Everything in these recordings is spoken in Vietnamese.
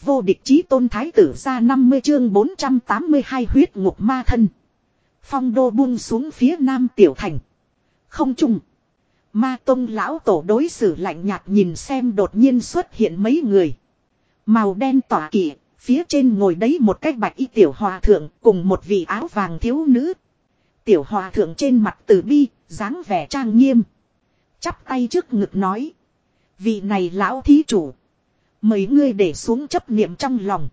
Vô địch chí tôn thái tử ra 50 chương 482 huyết ngục ma thân. Phong đô buông xuống phía nam tiểu thành. Không trùng. Ma tông lão tổ đối xử lạnh nhạt nhìn xem đột nhiên xuất hiện mấy người. Màu đen tỏa kỵ, phía trên ngồi đấy một cái bạch y tiểu hòa thượng cùng một vị áo vàng thiếu nữ. Tiểu hòa thượng trên mặt từ bi, dáng vẻ trang nghiêm. Chắp tay trước ngực nói. Vị này lão thí chủ. Mấy ngươi để xuống chấp niệm trong lòng.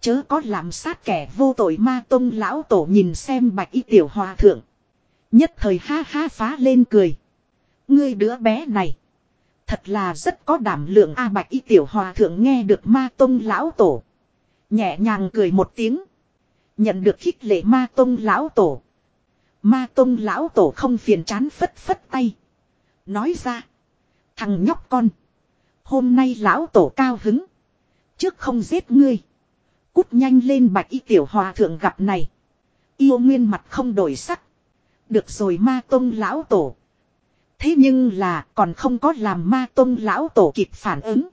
Chớ có làm sát kẻ vô tội ma tông lão tổ nhìn xem bạch y tiểu hòa thượng. Nhất thời ha ha phá lên cười. Ngươi đứa bé này. Thật là rất có đảm lượng A bạch y tiểu hòa thượng nghe được ma tông lão tổ. Nhẹ nhàng cười một tiếng. Nhận được khích lệ ma tông lão tổ. Ma tông lão tổ không phiền chán phất phất tay. Nói ra. Thằng nhóc con. Hôm nay lão tổ cao hứng. Trước không giết ngươi. Cút nhanh lên bạch y tiểu hòa thượng gặp này. Yêu nguyên mặt không đổi sắc. Được rồi ma tông lão tổ. Thế nhưng là còn không có làm ma tông lão tổ kịp phản ứng.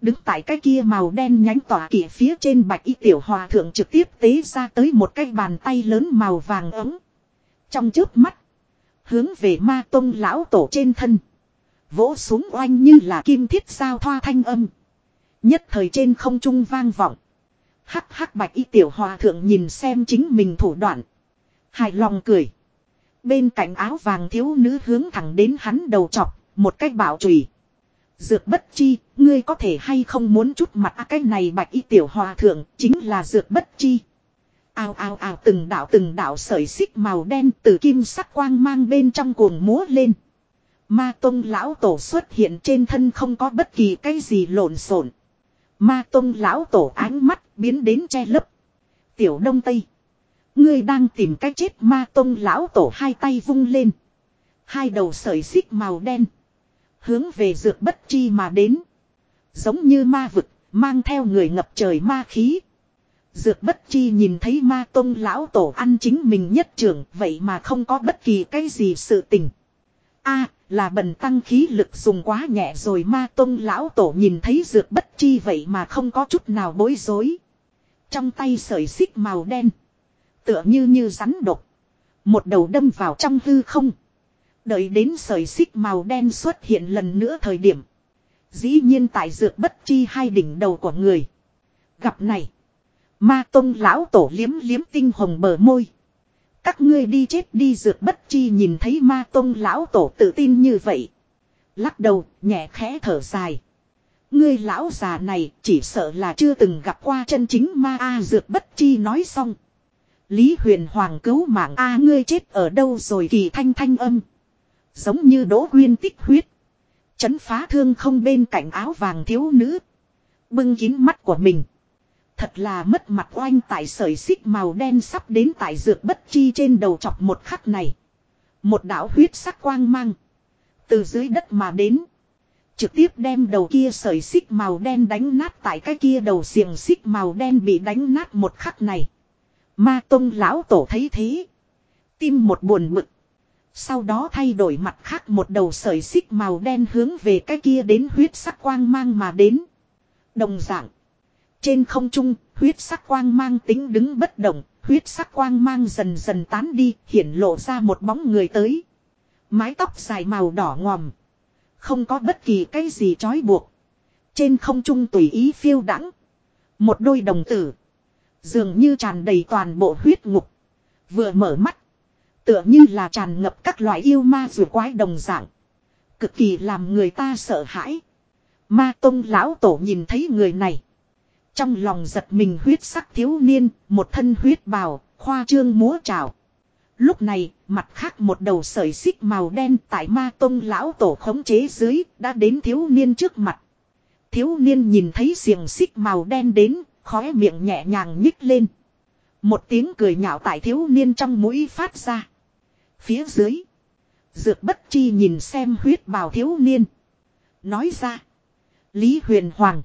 Đứng tại cái kia màu đen nhánh tỏa kỷ phía trên bạch y tiểu hòa thượng trực tiếp tế ra tới một cái bàn tay lớn màu vàng ấm. Trong trước mắt. Hướng về ma tông lão tổ trên thân. Vỗ xuống oanh như là kim thiết sao thoa thanh âm. Nhất thời trên không trung vang vọng. Hắc hắc bạch y tiểu hòa thượng nhìn xem chính mình thủ đoạn. Hài lòng cười. Bên cạnh áo vàng thiếu nữ hướng thẳng đến hắn đầu chọc, một cách bảo trùy. Dược bất chi, ngươi có thể hay không muốn chút mặt à, cái này bạch y tiểu hòa thượng, chính là dược bất chi. Ao ao ao từng đạo từng đạo sợi xích màu đen từ kim sắc quang mang bên trong cuồng múa lên. Ma tông lão tổ xuất hiện trên thân không có bất kỳ cái gì lộn xộn. Ma tông lão tổ ánh mắt biến đến che lấp. Tiểu đông tây. Ngươi đang tìm cách chết ma tông lão tổ hai tay vung lên. Hai đầu sợi xích màu đen. Hướng về dược bất chi mà đến. Giống như ma vực, mang theo người ngập trời ma khí. Dược bất chi nhìn thấy ma tông lão tổ ăn chính mình nhất trưởng vậy mà không có bất kỳ cái gì sự tình. a là bần tăng khí lực dùng quá nhẹ rồi ma tông lão tổ nhìn thấy dược bất chi vậy mà không có chút nào bối rối. Trong tay sợi xích màu đen. Tựa như như rắn độc. Một đầu đâm vào trong hư không. Đợi đến sợi xích màu đen xuất hiện lần nữa thời điểm. Dĩ nhiên tại dược bất chi hai đỉnh đầu của người. Gặp này. Ma tông lão tổ liếm liếm tinh hồng bờ môi. Các ngươi đi chết đi dược bất chi nhìn thấy ma tông lão tổ tự tin như vậy. Lắc đầu, nhẹ khẽ thở dài. Ngươi lão già này chỉ sợ là chưa từng gặp qua chân chính ma A dược bất chi nói xong. Lý huyền hoàng cứu mạng A ngươi chết ở đâu rồi kỳ thanh thanh âm. Giống như đỗ quyên tích huyết. Chấn phá thương không bên cạnh áo vàng thiếu nữ. Bưng kín mắt của mình. Thật là mất mặt oanh tại sợi xích màu đen sắp đến tại dược bất chi trên đầu chọc một khắc này. Một đạo huyết sắc quang mang. Từ dưới đất mà đến. Trực tiếp đem đầu kia sợi xích màu đen đánh nát tại cái kia đầu xiềng xích màu đen bị đánh nát một khắc này. Ma tông lão tổ thấy thế. Tim một buồn bực. Sau đó thay đổi mặt khác một đầu sợi xích màu đen hướng về cái kia đến huyết sắc quang mang mà đến. Đồng dạng. Trên không trung, huyết sắc quang mang tính đứng bất động, huyết sắc quang mang dần dần tán đi, hiển lộ ra một bóng người tới. Mái tóc dài màu đỏ ngòm. Không có bất kỳ cái gì trói buộc. Trên không trung tùy ý phiêu đãng Một đôi đồng tử. Dường như tràn đầy toàn bộ huyết ngục. Vừa mở mắt. Tựa như là tràn ngập các loại yêu ma rùa quái đồng dạng. Cực kỳ làm người ta sợ hãi. Ma tông lão tổ nhìn thấy người này. Trong lòng giật mình huyết sắc thiếu niên, một thân huyết bào, khoa trương múa trào. Lúc này, mặt khác một đầu sợi xích màu đen tại ma tông lão tổ khống chế dưới, đã đến thiếu niên trước mặt. Thiếu niên nhìn thấy xiềng xích màu đen đến, khóe miệng nhẹ nhàng nhích lên. Một tiếng cười nhạo tại thiếu niên trong mũi phát ra. Phía dưới. Dược bất chi nhìn xem huyết bào thiếu niên. Nói ra. Lý huyền hoàng.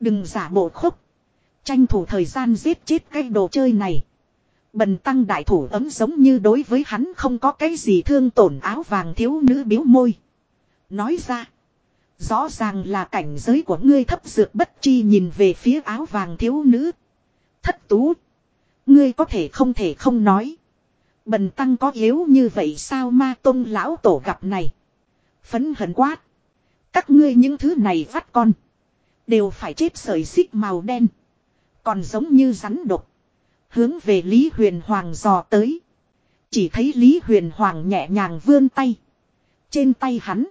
Đừng giả bộ khúc. Tranh thủ thời gian giết chết cái đồ chơi này. Bần tăng đại thủ ấm giống như đối với hắn không có cái gì thương tổn áo vàng thiếu nữ biếu môi. Nói ra. Rõ ràng là cảnh giới của ngươi thấp dược bất chi nhìn về phía áo vàng thiếu nữ. Thất tú. Ngươi có thể không thể không nói. Bần tăng có yếu như vậy sao ma tôn lão tổ gặp này. Phấn hận quát. Các ngươi những thứ này vắt con. Đều phải chết sợi xích màu đen. Còn giống như rắn độc. Hướng về Lý Huyền Hoàng dò tới. Chỉ thấy Lý Huyền Hoàng nhẹ nhàng vươn tay. Trên tay hắn.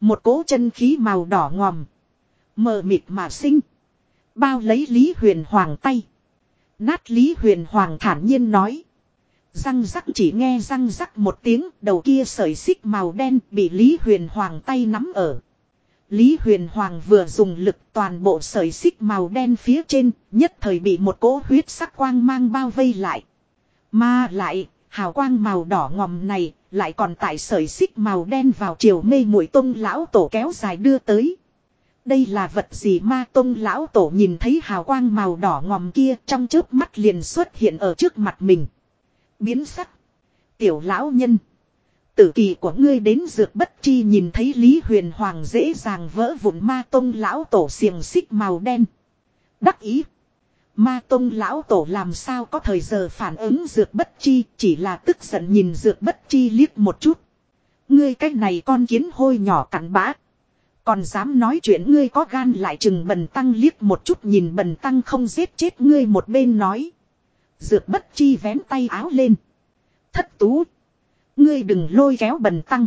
Một cỗ chân khí màu đỏ ngòm. Mờ mịt mà sinh. Bao lấy Lý Huyền Hoàng tay. Nát Lý Huyền Hoàng thản nhiên nói. Răng rắc chỉ nghe răng rắc một tiếng, đầu kia sợi xích màu đen bị Lý Huyền Hoàng tay nắm ở. Lý Huyền Hoàng vừa dùng lực toàn bộ sợi xích màu đen phía trên, nhất thời bị một cỗ huyết sắc quang mang bao vây lại. Mà lại, hào quang màu đỏ ngòm này, lại còn tại sợi xích màu đen vào chiều mê mũi tông lão tổ kéo dài đưa tới. Đây là vật gì ma tông lão tổ nhìn thấy hào quang màu đỏ ngòm kia trong chớp mắt liền xuất hiện ở trước mặt mình. Biến sắc. Tiểu lão nhân. Tử kỳ của ngươi đến dược bất chi nhìn thấy Lý Huyền Hoàng dễ dàng vỡ vụn ma tông lão tổ xiềng xích màu đen. Đắc ý. Ma tông lão tổ làm sao có thời giờ phản ứng dược bất chi, chỉ là tức giận nhìn dược bất chi liếc một chút. Ngươi cách này con kiến hôi nhỏ cắn bã. Còn dám nói chuyện ngươi có gan lại chừng bần tăng liếc một chút nhìn bần tăng không giết chết ngươi một bên nói. Dược bất chi vén tay áo lên. Thất tú. Ngươi đừng lôi kéo bần tăng.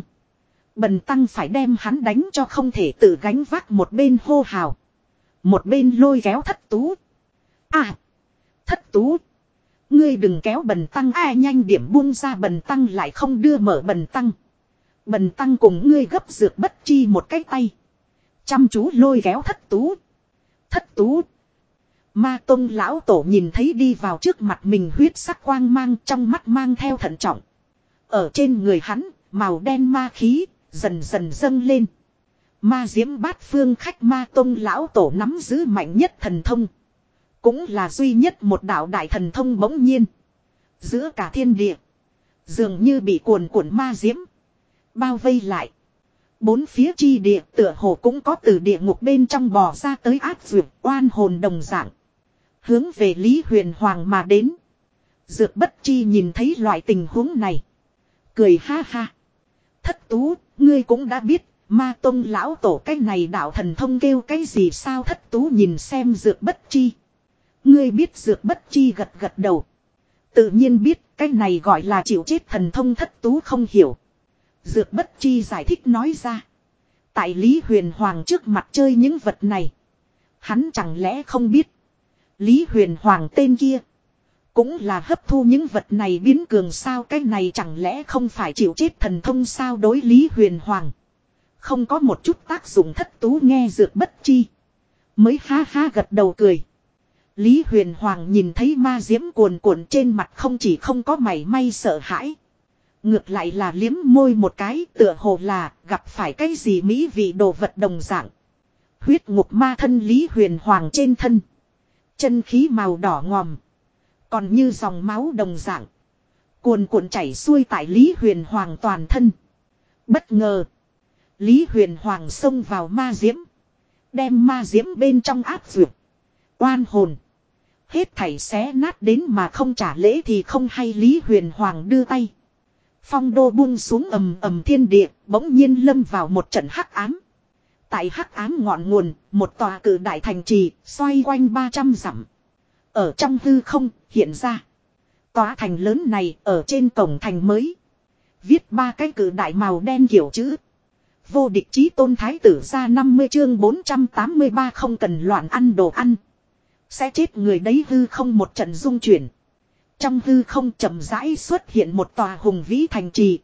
Bần tăng phải đem hắn đánh cho không thể tự gánh vác một bên hô hào. Một bên lôi kéo thất tú. À. Thất tú. Ngươi đừng kéo bần tăng ai nhanh điểm buông ra bần tăng lại không đưa mở bần tăng. Bần tăng cùng ngươi gấp dược bất chi một cái tay. Chăm chú lôi kéo thất tú. Thất tú. Ma Tông lão tổ nhìn thấy đi vào trước mặt mình huyết sắc quang mang, trong mắt mang theo thận trọng. Ở trên người hắn, màu đen ma khí, dần dần dâng lên. Ma diễm bát phương khách ma Tông lão tổ nắm giữ mạnh nhất thần thông. Cũng là duy nhất một đạo đại thần thông bỗng nhiên. Giữa cả thiên địa. Dường như bị cuồn cuộn ma diễm. Bao vây lại. Bốn phía chi địa tựa hồ cũng có từ địa ngục bên trong bò ra tới áp dược oan hồn đồng dạng. Hướng về Lý Huyền Hoàng mà đến. Dược bất chi nhìn thấy loại tình huống này. Cười ha ha. Thất tú, ngươi cũng đã biết, ma tông lão tổ cái này đạo thần thông kêu cái gì sao thất tú nhìn xem dược bất chi. Ngươi biết dược bất chi gật gật đầu. Tự nhiên biết cái này gọi là chịu chết thần thông thất tú không hiểu. Dược bất chi giải thích nói ra. Tại Lý Huyền Hoàng trước mặt chơi những vật này. Hắn chẳng lẽ không biết. Lý Huyền Hoàng tên kia. Cũng là hấp thu những vật này biến cường sao, cái này chẳng lẽ không phải chịu chết thần thông sao đối Lý Huyền Hoàng. Không có một chút tác dụng thất tú nghe dược bất chi. Mới ha ha gật đầu cười. Lý Huyền Hoàng nhìn thấy ma diễm cuồn cuộn trên mặt không chỉ không có mảy may sợ hãi. Ngược lại là liếm môi một cái, tựa hồ là gặp phải cái gì mỹ vị đồ vật đồng dạng. Huyết ngục ma thân Lý Huyền Hoàng trên thân. Chân khí màu đỏ ngòm. Còn như dòng máu đồng dạng. Cuồn cuộn chảy xuôi tại Lý Huyền Hoàng toàn thân. Bất ngờ. Lý Huyền Hoàng xông vào ma diễm. Đem ma diễm bên trong áp dược. Oan hồn. Hết thảy xé nát đến mà không trả lễ thì không hay Lý Huyền Hoàng đưa tay. Phong đô buông xuống ầm ầm thiên địa, bỗng nhiên lâm vào một trận hắc ám. Tại hắc ám ngọn nguồn, một tòa cử đại thành trì, xoay quanh 300 dặm. Ở trong hư không, hiện ra. Tòa thành lớn này, ở trên cổng thành mới. Viết ba cái cử đại màu đen kiểu chữ. Vô địch chí tôn thái tử ra 50 chương 483 không cần loạn ăn đồ ăn. Sẽ chết người đấy hư không một trận dung chuyển. Trong hư không chậm rãi xuất hiện một tòa hùng vĩ thành trì.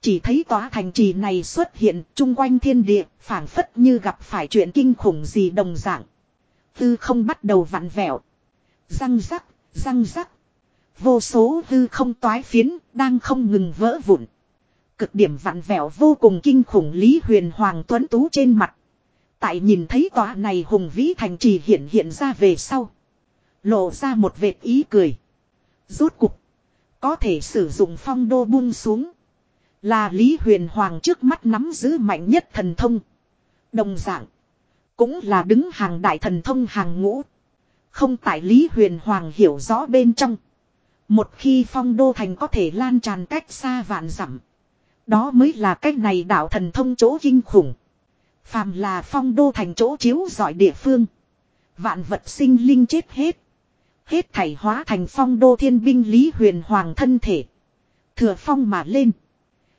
Chỉ thấy tòa thành trì này xuất hiện chung quanh thiên địa, phảng phất như gặp phải chuyện kinh khủng gì đồng dạng. Hư không bắt đầu vặn vẹo. Răng rắc, răng rắc. Vô số hư không toái phiến, đang không ngừng vỡ vụn. Cực điểm vặn vẹo vô cùng kinh khủng Lý Huyền Hoàng Tuấn Tú trên mặt. Tại nhìn thấy tòa này hùng vĩ thành trì hiện hiện ra về sau. Lộ ra một vệt ý cười. Rốt cục. Có thể sử dụng phong đô buông xuống. Là Lý Huyền Hoàng trước mắt nắm giữ mạnh nhất thần thông. Đồng dạng. Cũng là đứng hàng đại thần thông hàng ngũ. Không tại Lý Huyền Hoàng hiểu rõ bên trong. Một khi phong đô thành có thể lan tràn cách xa vạn dặm Đó mới là cách này đạo thần thông chỗ kinh khủng. Phàm là phong đô thành chỗ chiếu giỏi địa phương. Vạn vật sinh linh chết hết. Hết thảy hóa thành phong đô thiên binh Lý Huyền Hoàng thân thể. Thừa phong mà lên.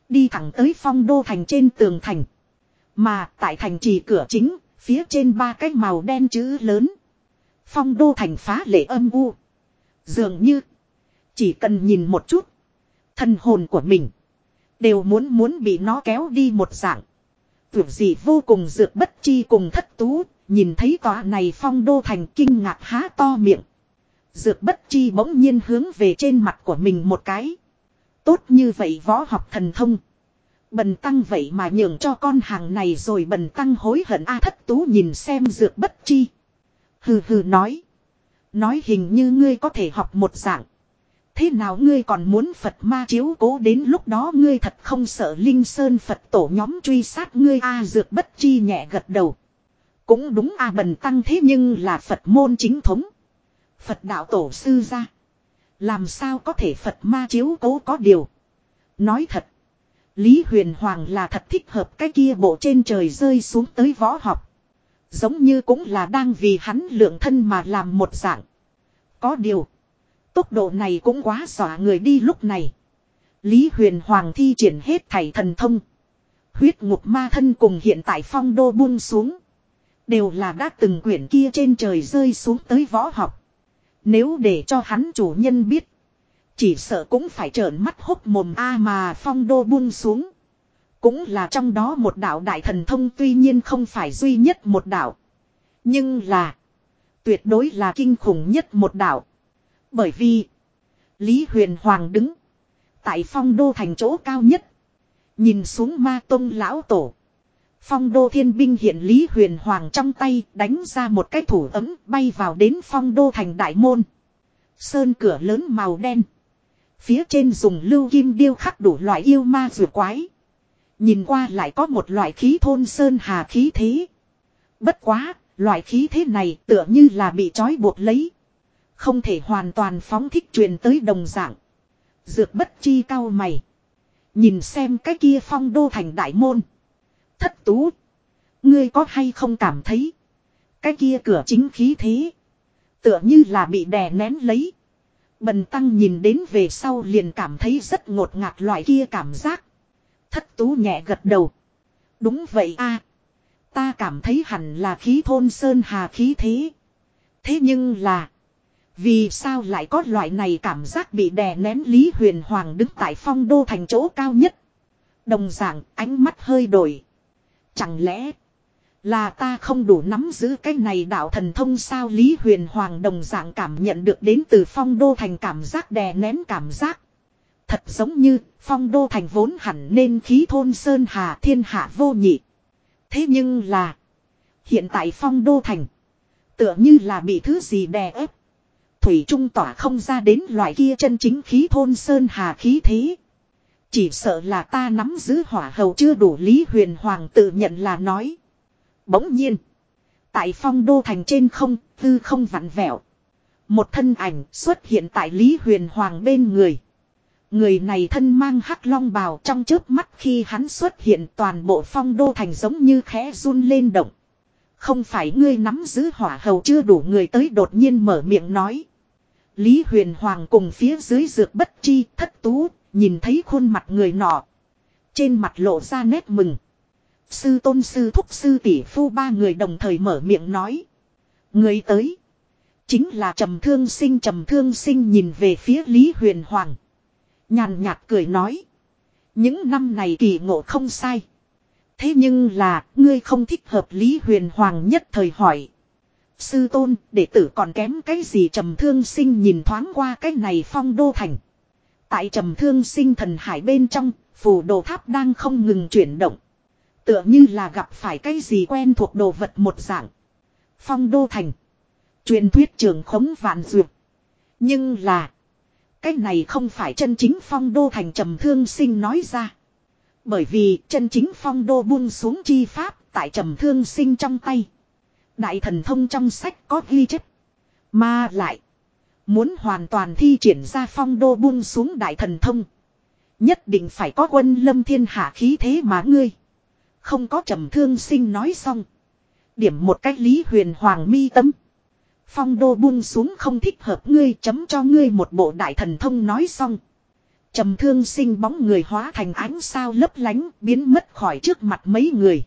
Đi thẳng tới phong đô thành trên tường thành. Mà tại thành trì cửa chính, phía trên ba cái màu đen chữ lớn. Phong đô thành phá lệ âm u. Dường như, chỉ cần nhìn một chút, thần hồn của mình, đều muốn muốn bị nó kéo đi một dạng. Tưởng gì vô cùng dược bất chi cùng thất tú, nhìn thấy tòa này phong đô thành kinh ngạc há to miệng. Dược bất chi bỗng nhiên hướng về trên mặt của mình một cái. Tốt như vậy võ học thần thông. Bần tăng vậy mà nhường cho con hàng này rồi bần tăng hối hận a à thất tú nhìn xem dược bất chi. Hừ hừ nói. Nói hình như ngươi có thể học một dạng. Thế nào ngươi còn muốn Phật ma chiếu cố đến lúc đó ngươi thật không sợ Linh Sơn Phật tổ nhóm truy sát ngươi a dược bất chi nhẹ gật đầu. Cũng đúng a bần tăng thế nhưng là Phật môn chính thống. Phật đạo tổ sư ra. Làm sao có thể Phật ma chiếu cố có điều. Nói thật. Lý Huyền Hoàng là thật thích hợp cái kia bộ trên trời rơi xuống tới võ học. Giống như cũng là đang vì hắn lượng thân mà làm một dạng. Có điều. Tốc độ này cũng quá xỏa người đi lúc này. Lý Huyền Hoàng thi triển hết thảy thần thông. Huyết ngục ma thân cùng hiện tại phong đô buông xuống. Đều là đã từng quyển kia trên trời rơi xuống tới võ học. Nếu để cho hắn chủ nhân biết. Chỉ sợ cũng phải trợn mắt hốc mồm a mà phong đô buông xuống. Cũng là trong đó một đạo đại thần thông tuy nhiên không phải duy nhất một đạo. Nhưng là. Tuyệt đối là kinh khủng nhất một đạo. Bởi vì. Lý Huyền Hoàng đứng. Tại phong đô thành chỗ cao nhất. Nhìn xuống ma tông lão tổ. Phong đô thiên binh hiện Lý Huyền Hoàng trong tay đánh ra một cái thủ ấm bay vào đến phong đô thành đại môn. Sơn cửa lớn màu đen. Phía trên dùng lưu kim điêu khắc đủ loại yêu ma rửa quái. Nhìn qua lại có một loại khí thôn sơn hà khí thế. Bất quá, loại khí thế này tựa như là bị trói buộc lấy. Không thể hoàn toàn phóng thích truyền tới đồng dạng. Dược bất chi cao mày. Nhìn xem cái kia phong đô thành đại môn. Thất tú. Ngươi có hay không cảm thấy. Cái kia cửa chính khí thế. Tựa như là bị đè nén lấy. Bần tăng nhìn đến về sau liền cảm thấy rất ngột ngạt loại kia cảm giác. Thất tú nhẹ gật đầu. Đúng vậy a Ta cảm thấy hẳn là khí thôn sơn hà khí thế. Thế nhưng là. Vì sao lại có loại này cảm giác bị đè nén Lý Huyền Hoàng đứng tại phong đô thành chỗ cao nhất. Đồng dạng, ánh mắt hơi đổi. Chẳng lẽ là ta không đủ nắm giữ cái này đạo thần thông sao Lý Huyền Hoàng đồng dạng cảm nhận được đến từ phong đô thành cảm giác đè nén cảm giác. Thật giống như phong đô thành vốn hẳn nên khí thôn sơn hà thiên hạ vô nhị. Thế nhưng là hiện tại phong đô thành tựa như là bị thứ gì đè ép. Thủy trung tỏa không ra đến loại kia chân chính khí thôn sơn hà khí thế. Chỉ sợ là ta nắm giữ hỏa hầu chưa đủ Lý Huyền Hoàng tự nhận là nói. Bỗng nhiên. Tại phong đô thành trên không, tư không vặn vẹo. Một thân ảnh xuất hiện tại Lý Huyền Hoàng bên người. Người này thân mang hắc long bào trong trước mắt khi hắn xuất hiện toàn bộ phong đô thành giống như khẽ run lên động. Không phải ngươi nắm giữ hỏa hầu chưa đủ người tới đột nhiên mở miệng nói. Lý huyền hoàng cùng phía dưới dược bất chi thất tú, nhìn thấy khuôn mặt người nọ. Trên mặt lộ ra nét mừng. Sư tôn sư thúc sư tỷ phu ba người đồng thời mở miệng nói. Người tới. Chính là trầm thương sinh trầm thương sinh nhìn về phía Lý huyền hoàng. Nhàn nhạt cười nói. Những năm này kỳ ngộ không sai. Thế nhưng là, ngươi không thích hợp Lý Huyền Hoàng nhất thời hỏi. Sư tôn, đệ tử còn kém cái gì trầm thương sinh nhìn thoáng qua cái này phong đô thành. Tại trầm thương sinh thần hải bên trong, phù đồ tháp đang không ngừng chuyển động. Tựa như là gặp phải cái gì quen thuộc đồ vật một dạng. Phong đô thành. Truyền thuyết trường khống vạn dược. Nhưng là. Cái này không phải chân chính phong đô thành trầm thương sinh nói ra. Bởi vì chân chính phong đô buông xuống chi pháp tại trầm thương sinh trong tay. Đại thần thông trong sách có ghi chép. Mà lại. Muốn hoàn toàn thi triển ra phong đô buông xuống đại thần thông. Nhất định phải có quân lâm thiên hạ khí thế mà ngươi. Không có trầm thương sinh nói xong. Điểm một cách lý huyền hoàng mi tâm. Phong đô buông xuống không thích hợp ngươi chấm cho ngươi một bộ đại thần thông nói xong. Trầm thương sinh bóng người hóa thành ánh sao lấp lánh biến mất khỏi trước mặt mấy người.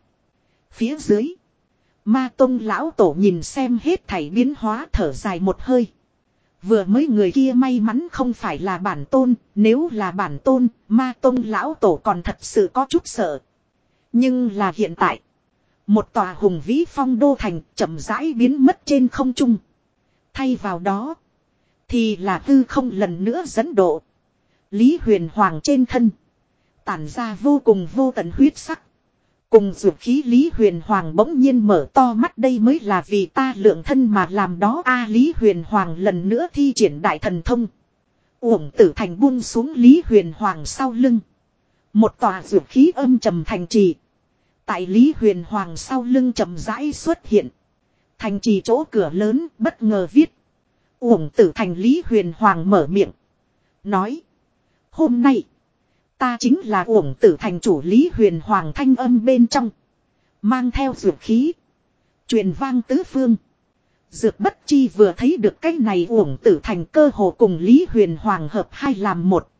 Phía dưới. Ma Tông lão tổ nhìn xem hết thảy biến hóa thở dài một hơi. Vừa mới người kia may mắn không phải là bản tôn, nếu là bản tôn, ma tông lão tổ còn thật sự có chút sợ. Nhưng là hiện tại, một tòa hùng vĩ phong đô thành chậm rãi biến mất trên không trung. Thay vào đó, thì là tư không lần nữa dẫn độ. Lý huyền hoàng trên thân, tản ra vô cùng vô tận huyết sắc. Cùng dược khí Lý Huyền Hoàng bỗng nhiên mở to mắt đây mới là vì ta lượng thân mà làm đó a Lý Huyền Hoàng lần nữa thi triển đại thần thông. Uổng tử thành buông xuống Lý Huyền Hoàng sau lưng. Một tòa dược khí âm trầm thành trì. Tại Lý Huyền Hoàng sau lưng trầm rãi xuất hiện. Thành trì chỗ cửa lớn bất ngờ viết. Uổng tử thành Lý Huyền Hoàng mở miệng. Nói. Hôm nay. Ta chính là uổng tử thành chủ Lý Huyền Hoàng thanh âm bên trong. Mang theo dược khí. truyền vang tứ phương. Dược bất chi vừa thấy được cái này uổng tử thành cơ hồ cùng Lý Huyền Hoàng hợp hai làm một.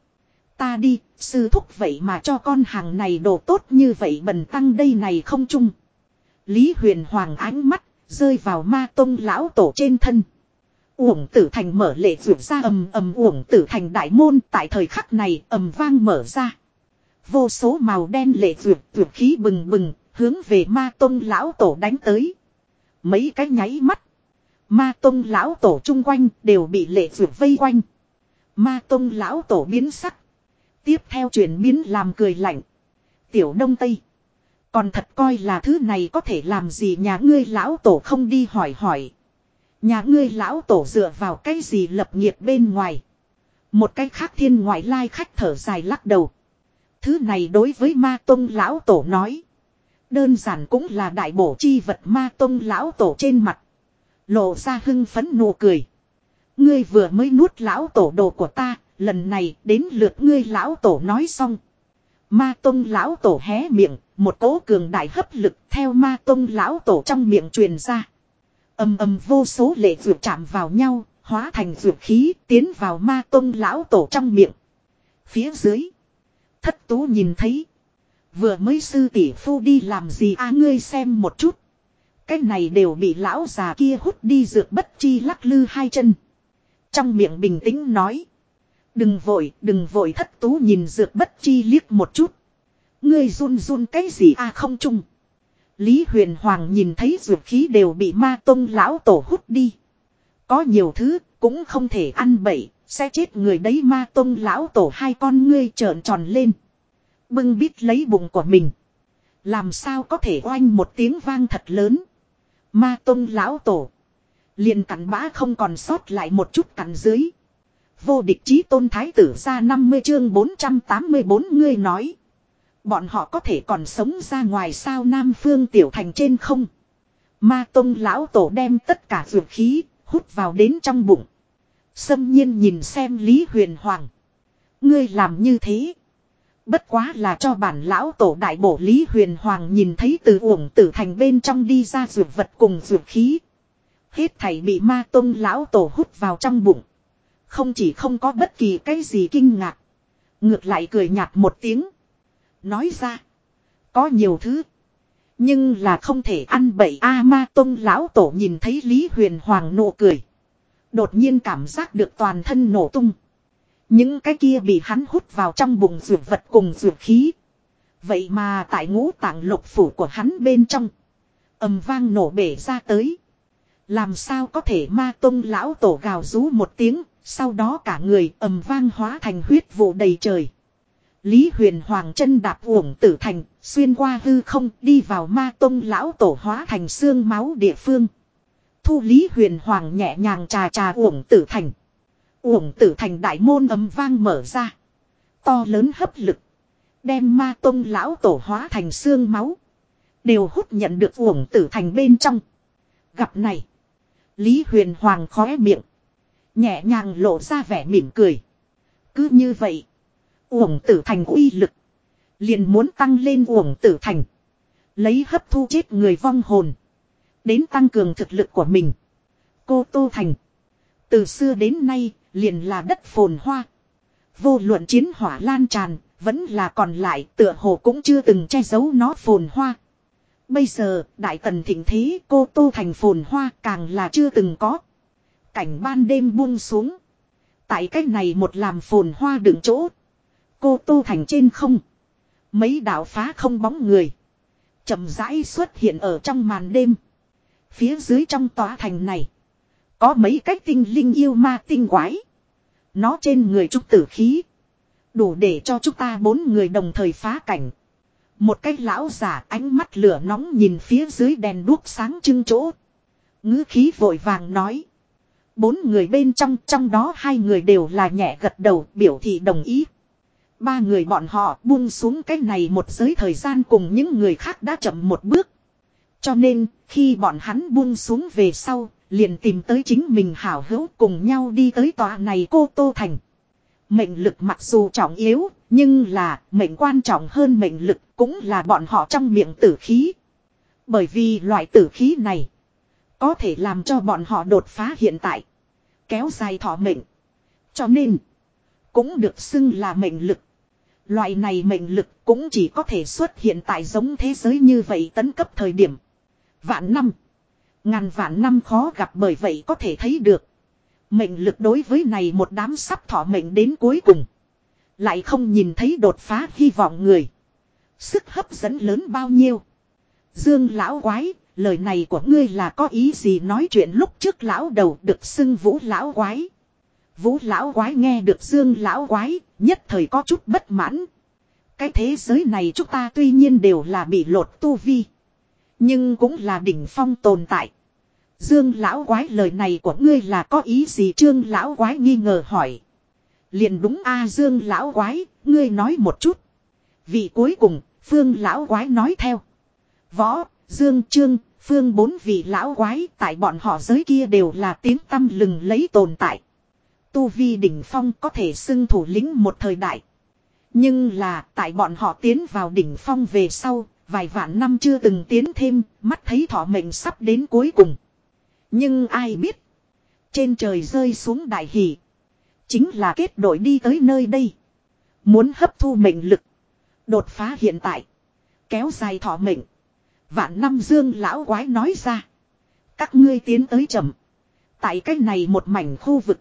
Ta đi, sư thúc vậy mà cho con hàng này đồ tốt như vậy bần tăng đây này không chung. Lý Huyền Hoàng ánh mắt, rơi vào ma tông lão tổ trên thân. Uổng tử thành mở lệ rượu ra ầm ầm, uổng tử thành đại môn tại thời khắc này ầm vang mở ra. Vô số màu đen lệ rượu vượt khí bừng bừng, hướng về ma tông lão tổ đánh tới. Mấy cái nháy mắt. Ma tông lão tổ chung quanh đều bị lệ rượu vây quanh. Ma tông lão tổ biến sắc. Tiếp theo chuyển biến làm cười lạnh. Tiểu đông tây. Còn thật coi là thứ này có thể làm gì nhà ngươi lão tổ không đi hỏi hỏi. Nhà ngươi lão tổ dựa vào cái gì lập nghiệp bên ngoài. Một cái khác thiên ngoại lai khách thở dài lắc đầu. Thứ này đối với ma tông lão tổ nói. Đơn giản cũng là đại bổ chi vật ma tông lão tổ trên mặt. Lộ ra hưng phấn nụ cười. Ngươi vừa mới nuốt lão tổ đồ của ta, lần này đến lượt ngươi lão tổ nói xong. Ma tông lão tổ hé miệng, một cỗ cường đại hấp lực theo ma tông lão tổ trong miệng truyền ra. Âm âm vô số lệ dược chạm vào nhau, hóa thành dược khí tiến vào ma tông lão tổ trong miệng. Phía dưới, thất tú nhìn thấy. Vừa mới sư tỷ phu đi làm gì à ngươi xem một chút. Cái này đều bị lão già kia hút đi dược bất chi lắc lư hai chân. Trong miệng bình tĩnh nói. Đừng vội, đừng vội thất tú nhìn dược bất chi liếc một chút. Ngươi run run cái gì à không chung. Lý huyền hoàng nhìn thấy dược khí đều bị ma tông lão tổ hút đi. Có nhiều thứ cũng không thể ăn bậy, sẽ chết người đấy ma tông lão tổ hai con ngươi trợn tròn lên. Bưng bít lấy bụng của mình. Làm sao có thể oanh một tiếng vang thật lớn. Ma tông lão tổ. liền cắn bã không còn sót lại một chút cắn dưới. Vô địch chí tôn thái tử ra 50 chương 484 ngươi nói. Bọn họ có thể còn sống ra ngoài sao Nam Phương tiểu thành trên không. Ma Tông lão tổ đem tất cả dược khí hút vào đến trong bụng. Sâm nhiên nhìn xem Lý Huyền Hoàng. Ngươi làm như thế. Bất quá là cho bản lão tổ đại bổ Lý Huyền Hoàng nhìn thấy từ uổng tử thành bên trong đi ra dược vật cùng dược khí. Hết thảy bị ma tông lão tổ hút vào trong bụng. Không chỉ không có bất kỳ cái gì kinh ngạc. Ngược lại cười nhạt một tiếng. Nói ra. Có nhiều thứ. Nhưng là không thể ăn bậy A ma tông lão tổ nhìn thấy Lý Huyền Hoàng nụ cười. Đột nhiên cảm giác được toàn thân nổ tung. Những cái kia bị hắn hút vào trong bụng dược vật cùng dược khí. Vậy mà tại ngũ tạng lục phủ của hắn bên trong. ầm vang nổ bể ra tới. Làm sao có thể ma tông lão tổ gào rú một tiếng. Sau đó cả người ầm vang hóa thành huyết vụ đầy trời. Lý huyền hoàng chân đạp uổng tử thành, xuyên qua hư không đi vào ma tông lão tổ hóa thành xương máu địa phương. Thu Lý huyền hoàng nhẹ nhàng trà trà uổng tử thành. Uổng tử thành đại môn ấm vang mở ra. To lớn hấp lực. Đem ma tông lão tổ hóa thành xương máu. Đều hút nhận được uổng tử thành bên trong. Gặp này. Lý huyền hoàng khóe miệng. Nhẹ nhàng lộ ra vẻ mỉm cười. Cứ như vậy. Uổng tử thành uy lực. Liền muốn tăng lên uổng tử thành. Lấy hấp thu chết người vong hồn. Đến tăng cường thực lực của mình. Cô Tô Thành. Từ xưa đến nay, liền là đất phồn hoa. Vô luận chiến hỏa lan tràn, vẫn là còn lại tựa hồ cũng chưa từng che giấu nó phồn hoa. Bây giờ, đại tần thịnh thế cô Tô Thành phồn hoa càng là chưa từng có. Cảnh ban đêm buông xuống. Tại cách này một làm phồn hoa đựng chỗ. Cô Tô Thành trên không. Mấy đạo phá không bóng người. chậm rãi xuất hiện ở trong màn đêm. Phía dưới trong tòa thành này. Có mấy cách tinh linh yêu ma tinh quái. Nó trên người trúc tử khí. Đủ để cho chúng ta bốn người đồng thời phá cảnh. Một cái lão giả ánh mắt lửa nóng nhìn phía dưới đèn đuốc sáng trưng chỗ. ngữ khí vội vàng nói. Bốn người bên trong, trong đó hai người đều là nhẹ gật đầu biểu thị đồng ý. Ba người bọn họ buông xuống cái này một giới thời gian cùng những người khác đã chậm một bước. Cho nên, khi bọn hắn buông xuống về sau, liền tìm tới chính mình hảo hữu cùng nhau đi tới tòa này cô Tô Thành. Mệnh lực mặc dù trọng yếu, nhưng là mệnh quan trọng hơn mệnh lực cũng là bọn họ trong miệng tử khí. Bởi vì loại tử khí này có thể làm cho bọn họ đột phá hiện tại. Kéo dài thọ mệnh. Cho nên cũng được xưng là mệnh lực. Loại này mệnh lực cũng chỉ có thể xuất hiện tại giống thế giới như vậy tấn cấp thời điểm. Vạn năm. Ngàn vạn năm khó gặp bởi vậy có thể thấy được. Mệnh lực đối với này một đám sắp thọ mệnh đến cuối cùng. Lại không nhìn thấy đột phá hy vọng người. Sức hấp dẫn lớn bao nhiêu. Dương lão quái, lời này của ngươi là có ý gì nói chuyện lúc trước lão đầu được xưng vũ lão quái. Vũ lão quái nghe được dương lão quái, nhất thời có chút bất mãn. Cái thế giới này chúng ta tuy nhiên đều là bị lột tu vi. Nhưng cũng là đỉnh phong tồn tại. Dương lão quái lời này của ngươi là có ý gì trương lão quái nghi ngờ hỏi. Liền đúng a Dương lão quái, ngươi nói một chút. Vị cuối cùng, Phương lão quái nói theo. Võ, Dương Trương, Phương bốn vị lão quái tại bọn họ giới kia đều là tiếng tâm lừng lấy tồn tại. Tu vi đỉnh phong có thể xưng thủ lĩnh một thời đại. Nhưng là tại bọn họ tiến vào đỉnh phong về sau, vài vạn năm chưa từng tiến thêm, mắt thấy thọ mệnh sắp đến cuối cùng. Nhưng ai biết, trên trời rơi xuống đại hỷ. Chính là kết đội đi tới nơi đây. Muốn hấp thu mệnh lực. Đột phá hiện tại. Kéo dài thọ mệnh. Vạn năm dương lão quái nói ra. Các ngươi tiến tới chậm. Tại cách này một mảnh khu vực.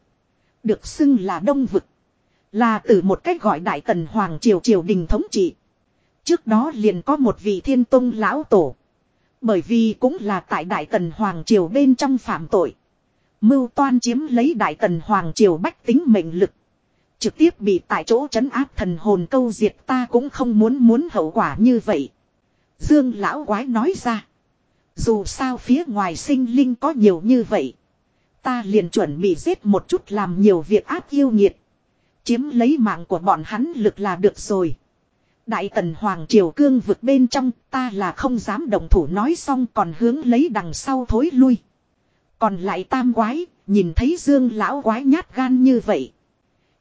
Được xưng là đông vực. Là từ một cách gọi đại tần hoàng triều triều đình thống trị. Trước đó liền có một vị thiên tông lão tổ. Bởi vì cũng là tại đại tần hoàng triều bên trong phạm tội. Mưu toan chiếm lấy đại tần hoàng triều bách tính mệnh lực. Trực tiếp bị tại chỗ trấn áp thần hồn câu diệt ta cũng không muốn muốn hậu quả như vậy. Dương lão quái nói ra. Dù sao phía ngoài sinh linh có nhiều như vậy. Ta liền chuẩn bị giết một chút làm nhiều việc áp yêu nhiệt. Chiếm lấy mạng của bọn hắn lực là được rồi. Đại tần Hoàng Triều Cương vực bên trong ta là không dám động thủ nói xong còn hướng lấy đằng sau thối lui. Còn lại tam quái, nhìn thấy dương lão quái nhát gan như vậy.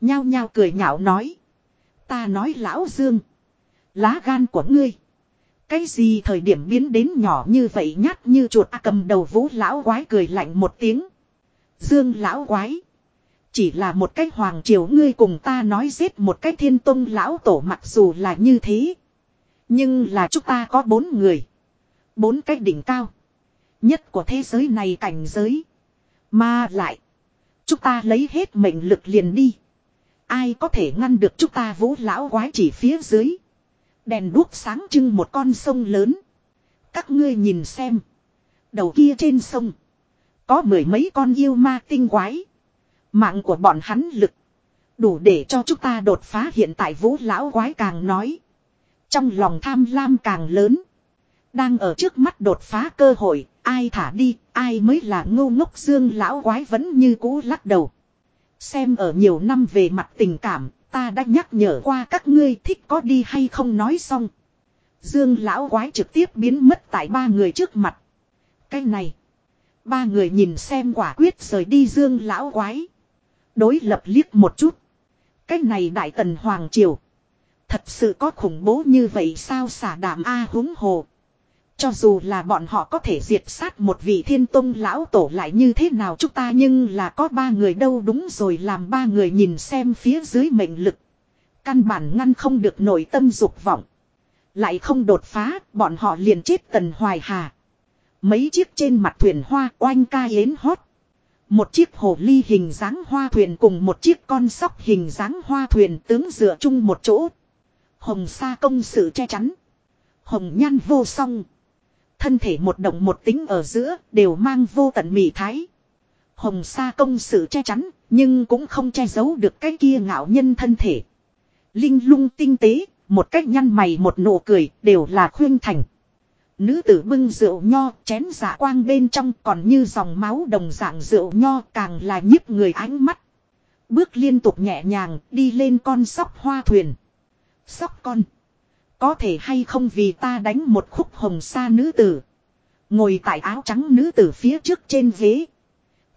Nhao nhao cười nhạo nói. Ta nói lão dương. Lá gan của ngươi. Cái gì thời điểm biến đến nhỏ như vậy nhát như chuột à, cầm đầu vũ lão quái cười lạnh một tiếng. Dương lão quái. Chỉ là một cái hoàng triều ngươi cùng ta nói giết một cái thiên tông lão tổ mặc dù là như thế. Nhưng là chúng ta có bốn người. Bốn cái đỉnh cao. Nhất của thế giới này cảnh giới. Mà lại. Chúng ta lấy hết mệnh lực liền đi. Ai có thể ngăn được chúng ta vũ lão quái chỉ phía dưới. Đèn đuốc sáng trưng một con sông lớn. Các ngươi nhìn xem. Đầu kia trên sông. Có mười mấy con yêu ma tinh quái. Mạng của bọn hắn lực. Đủ để cho chúng ta đột phá hiện tại vũ lão quái càng nói. Trong lòng tham lam càng lớn. Đang ở trước mắt đột phá cơ hội, ai thả đi, ai mới là ngô ngốc dương lão quái vẫn như cũ lắc đầu. Xem ở nhiều năm về mặt tình cảm, Ta đã nhắc nhở qua các ngươi thích có đi hay không nói xong. Dương lão quái trực tiếp biến mất tại ba người trước mặt. Cái này. Ba người nhìn xem quả quyết rời đi dương lão quái. Đối lập liếc một chút. Cái này đại tần hoàng triều. Thật sự có khủng bố như vậy sao xả đảm A húng hồ. Cho dù là bọn họ có thể diệt sát một vị thiên tông lão tổ lại như thế nào chúng ta nhưng là có ba người đâu đúng rồi làm ba người nhìn xem phía dưới mệnh lực. Căn bản ngăn không được nội tâm dục vọng. Lại không đột phá, bọn họ liền chết tần hoài hà. Mấy chiếc trên mặt thuyền hoa oanh ca yến hót. Một chiếc hồ ly hình dáng hoa thuyền cùng một chiếc con sóc hình dáng hoa thuyền tướng dựa chung một chỗ. Hồng sa công sự che chắn. Hồng nhan vô song. Thân thể một động một tính ở giữa đều mang vô tận mị thái. Hồng sa công sự che chắn nhưng cũng không che giấu được cái kia ngạo nhân thân thể. Linh lung tinh tế, một cách nhăn mày một nụ cười đều là khuyên thành. Nữ tử bưng rượu nho chén giả quang bên trong còn như dòng máu đồng dạng rượu nho càng là nhiếp người ánh mắt. Bước liên tục nhẹ nhàng đi lên con sóc hoa thuyền. Sóc con. Có thể hay không vì ta đánh một khúc hồng sa nữ tử. Ngồi tại áo trắng nữ tử phía trước trên ghế.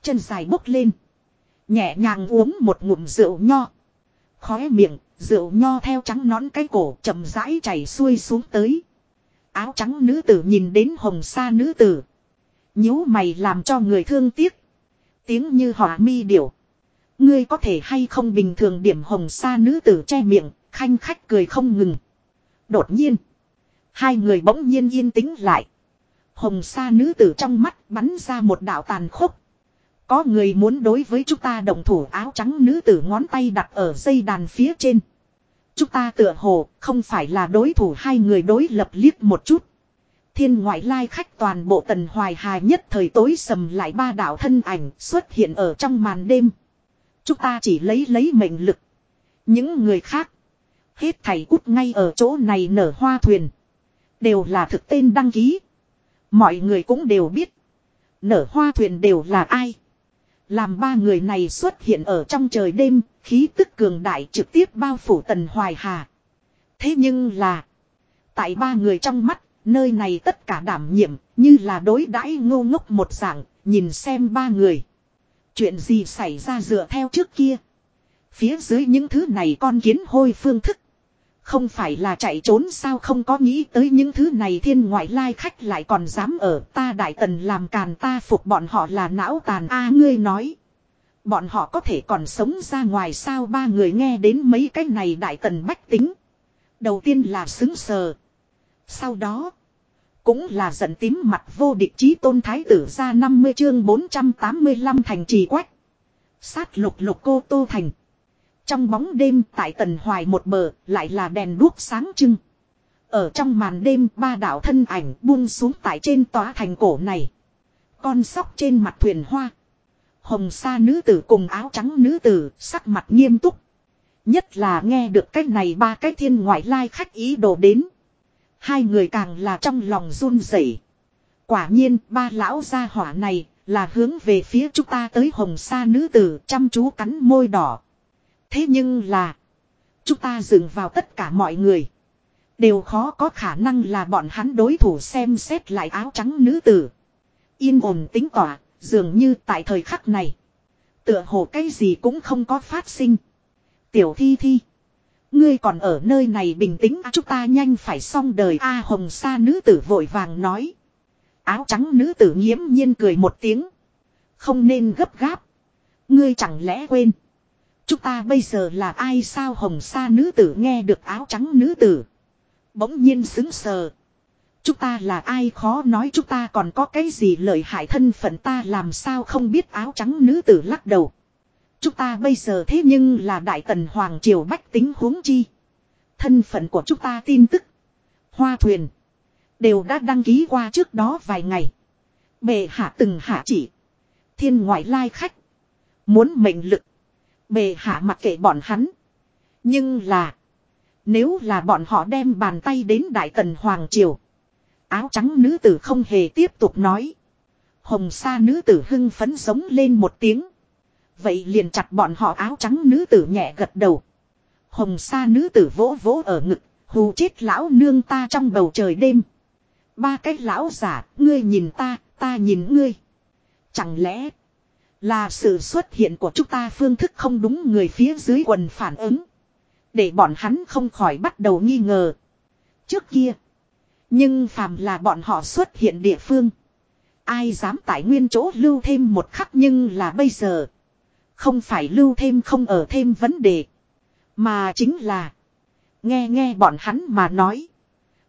Chân dài bốc lên. Nhẹ nhàng uống một ngụm rượu nho. Khóe miệng, rượu nho theo trắng nón cái cổ chậm rãi chảy xuôi xuống tới. Áo trắng nữ tử nhìn đến hồng sa nữ tử. nhíu mày làm cho người thương tiếc. Tiếng như hỏa mi điểu. Ngươi có thể hay không bình thường điểm hồng sa nữ tử che miệng, khanh khách cười không ngừng. Đột nhiên. Hai người bỗng nhiên yên tĩnh lại. Hồng sa nữ tử trong mắt bắn ra một đạo tàn khốc. Có người muốn đối với chúng ta động thủ, áo trắng nữ tử ngón tay đặt ở dây đàn phía trên. Chúng ta tựa hồ không phải là đối thủ, hai người đối lập liếc một chút. Thiên ngoại lai khách toàn bộ tần hoài hài nhất thời tối sầm lại ba đạo thân ảnh xuất hiện ở trong màn đêm. Chúng ta chỉ lấy lấy mệnh lực. Những người khác. Hết thầy út ngay ở chỗ này nở hoa thuyền. Đều là thực tên đăng ký. Mọi người cũng đều biết. Nở hoa thuyền đều là ai. Làm ba người này xuất hiện ở trong trời đêm, khí tức cường đại trực tiếp bao phủ tần hoài hà. Thế nhưng là, tại ba người trong mắt, nơi này tất cả đảm nhiệm, như là đối đãi ngô ngốc một dạng, nhìn xem ba người. Chuyện gì xảy ra dựa theo trước kia. Phía dưới những thứ này con kiến hôi phương thức. Không phải là chạy trốn sao không có nghĩ tới những thứ này thiên ngoại lai khách lại còn dám ở ta đại tần làm càn ta phục bọn họ là não tàn a, ngươi nói. Bọn họ có thể còn sống ra ngoài sao ba người nghe đến mấy cái này đại tần bách tính. Đầu tiên là xứng sờ. Sau đó. Cũng là giận tím mặt vô địch chí tôn thái tử ra 50 chương 485 thành trì quách. Sát lục lục cô tô thành. Trong bóng đêm tại tần hoài một bờ lại là đèn đuốc sáng trưng. Ở trong màn đêm ba đạo thân ảnh buông xuống tại trên tòa thành cổ này. Con sóc trên mặt thuyền hoa. Hồng sa nữ tử cùng áo trắng nữ tử sắc mặt nghiêm túc. Nhất là nghe được cách này ba cái thiên ngoại lai khách ý đồ đến. Hai người càng là trong lòng run rẩy. Quả nhiên, ba lão gia hỏa này là hướng về phía chúng ta tới hồng sa nữ tử chăm chú cắn môi đỏ. Thế nhưng là. Chúng ta dừng vào tất cả mọi người. Đều khó có khả năng là bọn hắn đối thủ xem xét lại áo trắng nữ tử. Yên ổn tính tỏa, dường như tại thời khắc này. Tựa hồ cái gì cũng không có phát sinh. Tiểu thi thi. Ngươi còn ở nơi này bình tĩnh à, chúng ta nhanh phải xong đời A hồng sa nữ tử vội vàng nói. Áo trắng nữ tử nghiễm nhiên cười một tiếng. Không nên gấp gáp. Ngươi chẳng lẽ quên. Chúng ta bây giờ là ai sao hồng sa nữ tử nghe được áo trắng nữ tử. Bỗng nhiên xứng sờ. Chúng ta là ai khó nói chúng ta còn có cái gì lợi hại thân phận ta làm sao không biết áo trắng nữ tử lắc đầu. Chúng ta bây giờ thế nhưng là đại tần hoàng triều bách tính huống chi. Thân phận của chúng ta tin tức. Hoa thuyền. Đều đã đăng ký qua trước đó vài ngày. Bệ hạ từng hạ chỉ. Thiên ngoại lai khách. Muốn mệnh lực. Bề hạ mặc kệ bọn hắn. Nhưng là. Nếu là bọn họ đem bàn tay đến Đại Tần Hoàng Triều. Áo trắng nữ tử không hề tiếp tục nói. Hồng sa nữ tử hưng phấn giống lên một tiếng. Vậy liền chặt bọn họ áo trắng nữ tử nhẹ gật đầu. Hồng sa nữ tử vỗ vỗ ở ngực, hù chết lão nương ta trong bầu trời đêm. Ba cái lão giả, ngươi nhìn ta, ta nhìn ngươi. Chẳng lẽ là sự xuất hiện của chúng ta phương thức không đúng người phía dưới quần phản ứng. Để bọn hắn không khỏi bắt đầu nghi ngờ. Trước kia. Nhưng phàm là bọn họ xuất hiện địa phương. Ai dám tại nguyên chỗ lưu thêm một khắc nhưng là bây giờ. Không phải lưu thêm không ở thêm vấn đề. Mà chính là. Nghe nghe bọn hắn mà nói.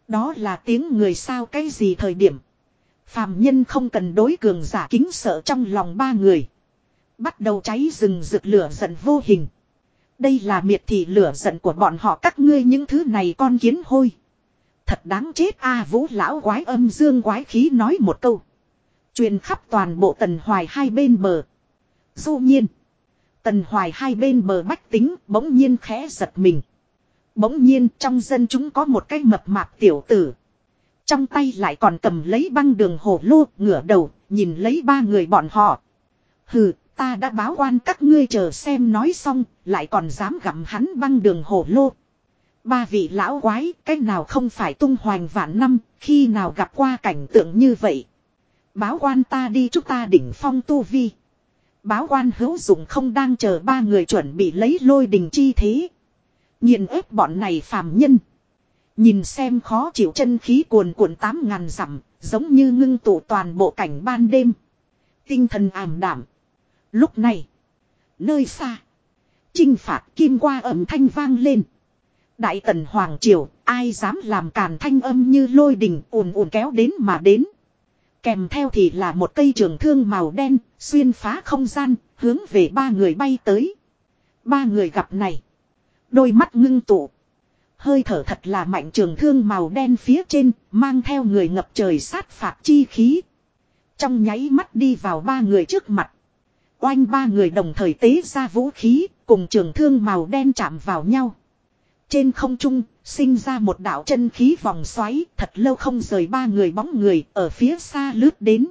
Đó là tiếng người sao cái gì thời điểm. Phàm nhân không cần đối cường giả kính sợ trong lòng ba người. Bắt đầu cháy rừng rực lửa giận vô hình. Đây là miệt thị lửa giận của bọn họ, các ngươi những thứ này con kiến hôi. Thật đáng chết a, vũ lão quái âm dương quái khí nói một câu. Truyền khắp toàn bộ tần hoài hai bên bờ. du nhiên. Tần hoài hai bên bờ bách tính bỗng nhiên khẽ giật mình. Bỗng nhiên trong dân chúng có một cái mập mạp tiểu tử. Trong tay lại còn cầm lấy băng đường hổ lô, ngửa đầu, nhìn lấy ba người bọn họ. Hừ ta đã báo quan các ngươi chờ xem nói xong lại còn dám gặm hắn băng đường hổ lô. Ba vị lão quái cách nào không phải tung hoành vạn năm khi nào gặp qua cảnh tượng như vậy. Báo quan ta đi chúc ta đỉnh phong tu vi. Báo quan hữu dụng không đang chờ ba người chuẩn bị lấy lôi đình chi thế. Nhìn ép bọn này phàm nhân. Nhìn xem khó chịu chân khí cuồn cuộn tám ngàn dặm, giống như ngưng tụ toàn bộ cảnh ban đêm. Tinh thần ảm đảm. Lúc này, nơi xa, chinh phạt kim qua ẩm thanh vang lên. Đại tần Hoàng Triều, ai dám làm càn thanh âm như lôi đình ùn ùn kéo đến mà đến. Kèm theo thì là một cây trường thương màu đen, xuyên phá không gian, hướng về ba người bay tới. Ba người gặp này. Đôi mắt ngưng tụ. Hơi thở thật là mạnh trường thương màu đen phía trên, mang theo người ngập trời sát phạt chi khí. Trong nháy mắt đi vào ba người trước mặt. Oanh ba người đồng thời tế ra vũ khí, cùng trường thương màu đen chạm vào nhau. Trên không trung, sinh ra một đạo chân khí vòng xoáy, thật lâu không rời ba người bóng người, ở phía xa lướt đến.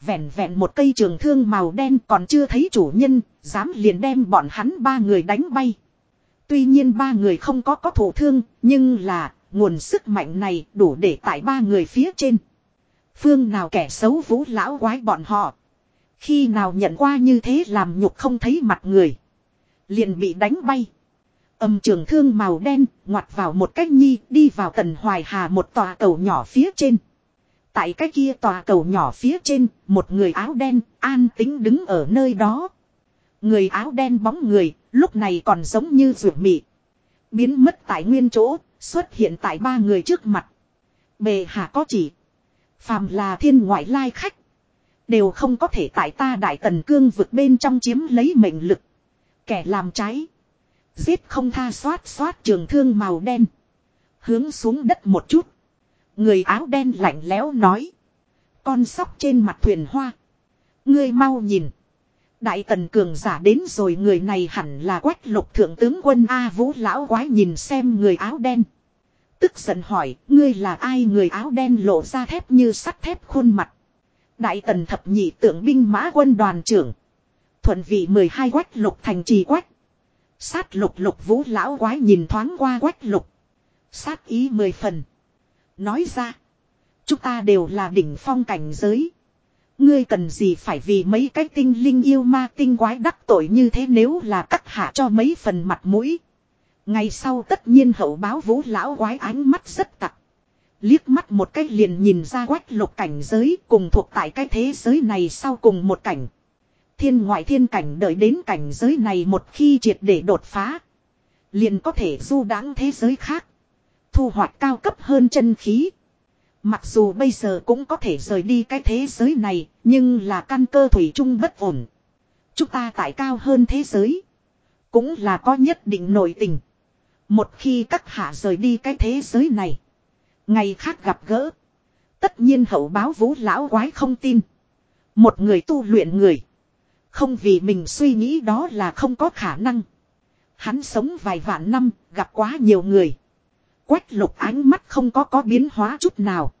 Vẹn vẹn một cây trường thương màu đen còn chưa thấy chủ nhân, dám liền đem bọn hắn ba người đánh bay. Tuy nhiên ba người không có có thủ thương, nhưng là, nguồn sức mạnh này đủ để tại ba người phía trên. Phương nào kẻ xấu vũ lão quái bọn họ. Khi nào nhận qua như thế làm nhục không thấy mặt người. Liền bị đánh bay. Âm trường thương màu đen ngoặt vào một cách nhi đi vào tần hoài hà một tòa cầu nhỏ phía trên. Tại cái kia tòa cầu nhỏ phía trên, một người áo đen an tính đứng ở nơi đó. Người áo đen bóng người, lúc này còn giống như rượu mị. Biến mất tại nguyên chỗ, xuất hiện tại ba người trước mặt. Bề hạ có chỉ. Phàm là thiên ngoại lai khách. Đều không có thể tại ta đại tần cương vượt bên trong chiếm lấy mệnh lực. Kẻ làm trái. Giết không tha xoát xoát trường thương màu đen. Hướng xuống đất một chút. Người áo đen lạnh lẽo nói. Con sóc trên mặt thuyền hoa. Ngươi mau nhìn. Đại tần cường giả đến rồi người này hẳn là quách lục thượng tướng quân A vũ lão quái nhìn xem người áo đen. Tức giận hỏi, ngươi là ai người áo đen lộ ra thép như sắt thép khuôn mặt. Đại tần thập nhị tượng binh mã quân đoàn trưởng. Thuận vị 12 quách lục thành trì quách. Sát lục lục vũ lão quái nhìn thoáng qua quách lục. Sát ý mười phần. Nói ra. Chúng ta đều là đỉnh phong cảnh giới. Ngươi cần gì phải vì mấy cái tinh linh yêu ma tinh quái đắc tội như thế nếu là cắt hạ cho mấy phần mặt mũi. Ngày sau tất nhiên hậu báo vũ lão quái ánh mắt rất tặc. Liếc mắt một cách liền nhìn ra quách lục cảnh giới cùng thuộc tại cái thế giới này sau cùng một cảnh. Thiên ngoại thiên cảnh đợi đến cảnh giới này một khi triệt để đột phá. Liền có thể du đáng thế giới khác. Thu hoạch cao cấp hơn chân khí. Mặc dù bây giờ cũng có thể rời đi cái thế giới này, nhưng là căn cơ thủy chung bất ổn. Chúng ta tại cao hơn thế giới. Cũng là có nhất định nội tình. Một khi các hạ rời đi cái thế giới này. Ngày khác gặp gỡ. Tất nhiên hậu báo vũ lão quái không tin. Một người tu luyện người. Không vì mình suy nghĩ đó là không có khả năng. Hắn sống vài vạn năm, gặp quá nhiều người. Quách lục ánh mắt không có có biến hóa chút nào.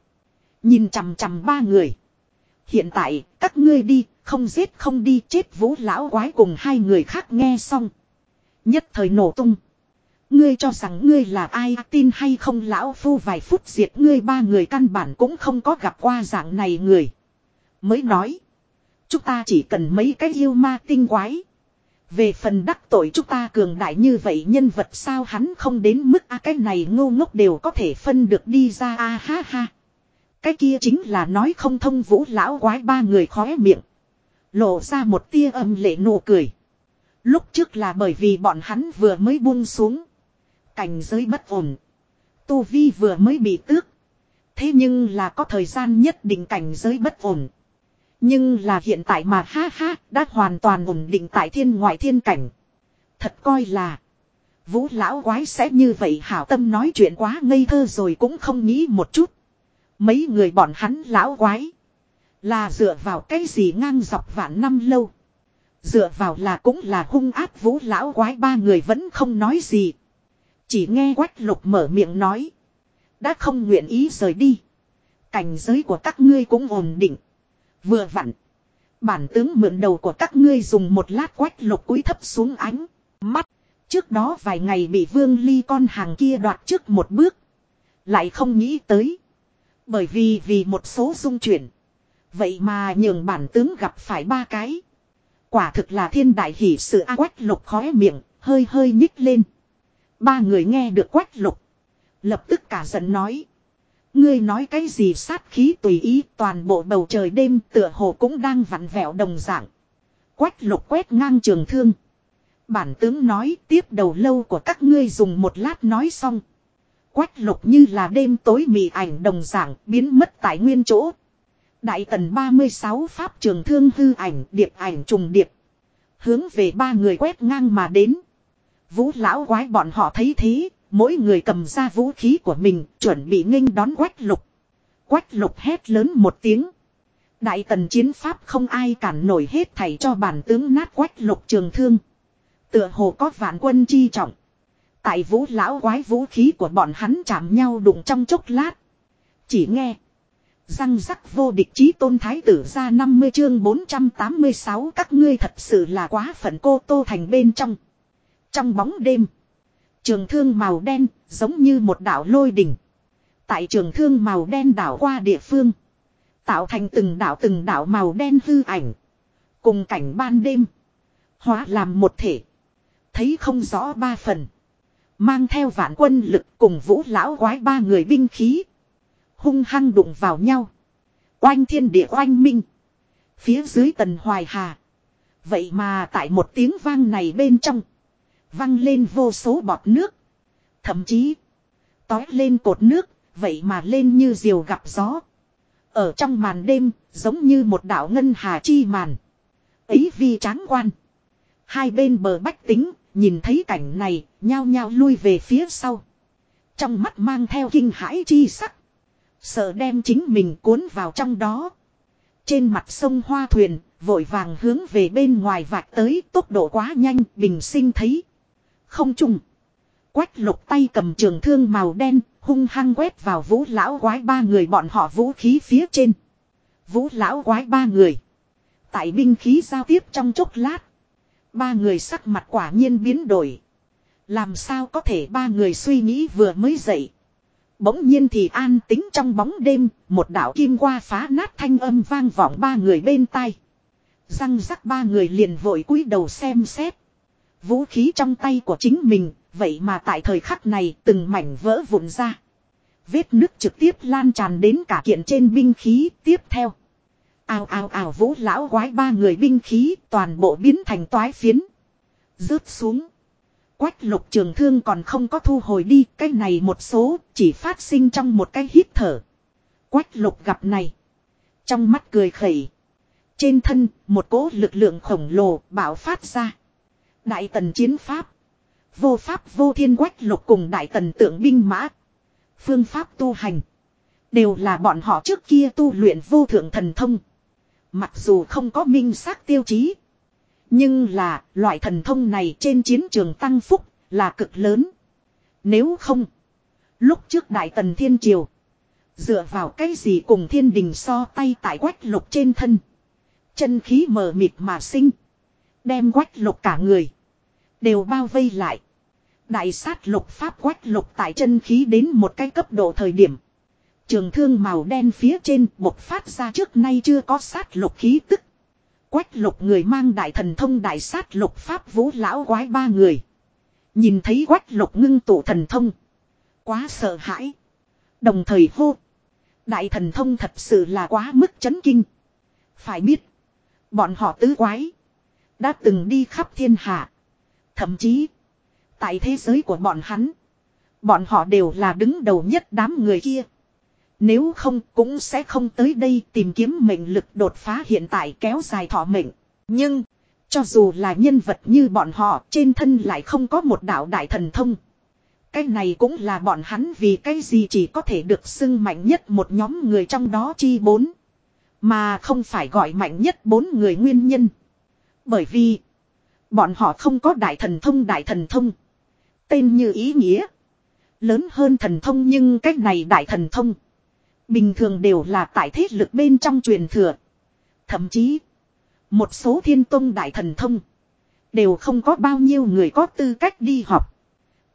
Nhìn chằm chằm ba người. Hiện tại, các ngươi đi, không giết không đi chết vũ lão quái cùng hai người khác nghe xong. Nhất thời nổ tung. Ngươi cho rằng ngươi là ai, tin hay không lão phu vài phút diệt ngươi, ba người căn bản cũng không có gặp qua dạng này người. Mới nói. Chúng ta chỉ cần mấy cái yêu ma tinh quái. Về phần đắc tội chúng ta cường đại như vậy, nhân vật sao hắn không đến mức a cái này ngô ngốc đều có thể phân được đi ra a ha ha. Cái kia chính là nói không thông vũ lão quái, ba người khóe miệng. Lộ ra một tia âm lệ nụ cười. Lúc trước là bởi vì bọn hắn vừa mới buông xuống. Cảnh giới bất ổn. Tu Vi vừa mới bị tước. Thế nhưng là có thời gian nhất định cảnh giới bất ổn. Nhưng là hiện tại mà ha ha, đã hoàn toàn ổn định tại thiên ngoại thiên cảnh. Thật coi là. Vũ lão quái sẽ như vậy hảo tâm nói chuyện quá ngây thơ rồi cũng không nghĩ một chút. Mấy người bọn hắn lão quái. Là dựa vào cái gì ngang dọc vạn năm lâu. Dựa vào là cũng là hung ác vũ lão quái ba người vẫn không nói gì. Chỉ nghe quách lục mở miệng nói. Đã không nguyện ý rời đi. Cảnh giới của các ngươi cũng ổn định. Vừa vặn. Bản tướng mượn đầu của các ngươi dùng một lát quách lục cúi thấp xuống ánh. Mắt. Trước đó vài ngày bị vương ly con hàng kia đoạt trước một bước. Lại không nghĩ tới. Bởi vì vì một số dung chuyển. Vậy mà nhường bản tướng gặp phải ba cái. Quả thực là thiên đại hỷ sự A quách lục khóe miệng, hơi hơi nhích lên. Ba người nghe được quách lục. Lập tức cả giận nói. Ngươi nói cái gì sát khí tùy ý, toàn bộ bầu trời đêm tựa hồ cũng đang vặn vẹo đồng dạng. Quách lục quét ngang trường thương. Bản tướng nói tiếp đầu lâu của các ngươi dùng một lát nói xong. Quách lục như là đêm tối mị ảnh đồng dạng biến mất tại nguyên chỗ. Đại tần 36 pháp trường thương hư ảnh, điệp ảnh trùng điệp. Hướng về ba người quét ngang mà đến. Vũ lão quái bọn họ thấy thế, mỗi người cầm ra vũ khí của mình, chuẩn bị nghênh đón quách lục. Quách lục hét lớn một tiếng. Đại tần chiến pháp không ai cản nổi hết thảy cho bản tướng nát quách lục trường thương. Tựa hồ có vạn quân chi trọng. Tại vũ lão quái vũ khí của bọn hắn chạm nhau đụng trong chốc lát. Chỉ nghe. Răng rắc vô địch chí tôn thái tử ra 50 chương 486 các ngươi thật sự là quá phận cô tô thành bên trong. Trong bóng đêm. Trường thương màu đen giống như một đảo lôi đỉnh. Tại trường thương màu đen đảo qua địa phương. Tạo thành từng đảo từng đảo màu đen hư ảnh. Cùng cảnh ban đêm. Hóa làm một thể. Thấy không rõ ba phần. Mang theo vạn quân lực cùng vũ lão quái ba người binh khí. Hung hăng đụng vào nhau. Oanh thiên địa oanh minh. Phía dưới tần hoài hà. Vậy mà tại một tiếng vang này bên trong. Văng lên vô số bọt nước. Thậm chí. Tói lên cột nước. Vậy mà lên như diều gặp gió. Ở trong màn đêm. Giống như một đảo ngân hà chi màn. Ấy vi tráng quan. Hai bên bờ bách tính. Nhìn thấy cảnh này. Nhao nhao lui về phía sau. Trong mắt mang theo kinh hãi chi sắc. Sợ đem chính mình cuốn vào trong đó. Trên mặt sông hoa thuyền, vội vàng hướng về bên ngoài vạch tới tốc độ quá nhanh, bình sinh thấy. Không trùng. Quách lục tay cầm trường thương màu đen, hung hăng quét vào vũ lão quái ba người bọn họ vũ khí phía trên. Vũ lão quái ba người. Tại binh khí giao tiếp trong chốc lát. Ba người sắc mặt quả nhiên biến đổi. Làm sao có thể ba người suy nghĩ vừa mới dậy. Bỗng nhiên thì an tính trong bóng đêm, một đạo kim qua phá nát thanh âm vang vọng ba người bên tai. Răng rắc ba người liền vội cúi đầu xem xét. Vũ khí trong tay của chính mình, vậy mà tại thời khắc này từng mảnh vỡ vụn ra. Vết nước trực tiếp lan tràn đến cả kiện trên binh khí tiếp theo. Ào ào ào vũ lão quái ba người binh khí toàn bộ biến thành toái phiến. Rớt xuống. Quách lục trường thương còn không có thu hồi đi, cái này một số chỉ phát sinh trong một cái hít thở. Quách lục gặp này. Trong mắt cười khẩy. Trên thân, một cỗ lực lượng khổng lồ bạo phát ra. Đại tần chiến pháp. Vô pháp vô thiên quách lục cùng đại tần tượng binh mã. Phương pháp tu hành. Đều là bọn họ trước kia tu luyện vô thượng thần thông. Mặc dù không có minh xác tiêu chí. Nhưng là, loại thần thông này trên chiến trường tăng phúc là cực lớn. Nếu không. Lúc trước Đại Tần Thiên Triều. Dựa vào cái gì cùng thiên đình so tay tại quách lục trên thân. Chân khí mờ mịt mà sinh. Đem quách lục cả người. Đều bao vây lại. Đại sát lục pháp quách lục tại chân khí đến một cái cấp độ thời điểm. Trường thương màu đen phía trên bộc phát ra trước nay chưa có sát lục khí tức. Quách lục người mang đại thần thông đại sát lục pháp vũ lão quái ba người. Nhìn thấy quách lục ngưng tụ thần thông. Quá sợ hãi. Đồng thời hô. Đại thần thông thật sự là quá mức chấn kinh. Phải biết. Bọn họ tứ quái. Đã từng đi khắp thiên hạ. Thậm chí. Tại thế giới của bọn hắn. Bọn họ đều là đứng đầu nhất đám người kia. Nếu không cũng sẽ không tới đây tìm kiếm mệnh lực đột phá hiện tại kéo dài thọ mệnh. Nhưng, cho dù là nhân vật như bọn họ trên thân lại không có một đạo đại thần thông. Cái này cũng là bọn hắn vì cái gì chỉ có thể được xưng mạnh nhất một nhóm người trong đó chi bốn. Mà không phải gọi mạnh nhất bốn người nguyên nhân. Bởi vì, bọn họ không có đại thần thông đại thần thông. Tên như ý nghĩa. Lớn hơn thần thông nhưng cách này đại thần thông. Bình thường đều là tại thế lực bên trong truyền thừa. Thậm chí, một số thiên tông đại thần thông. Đều không có bao nhiêu người có tư cách đi học.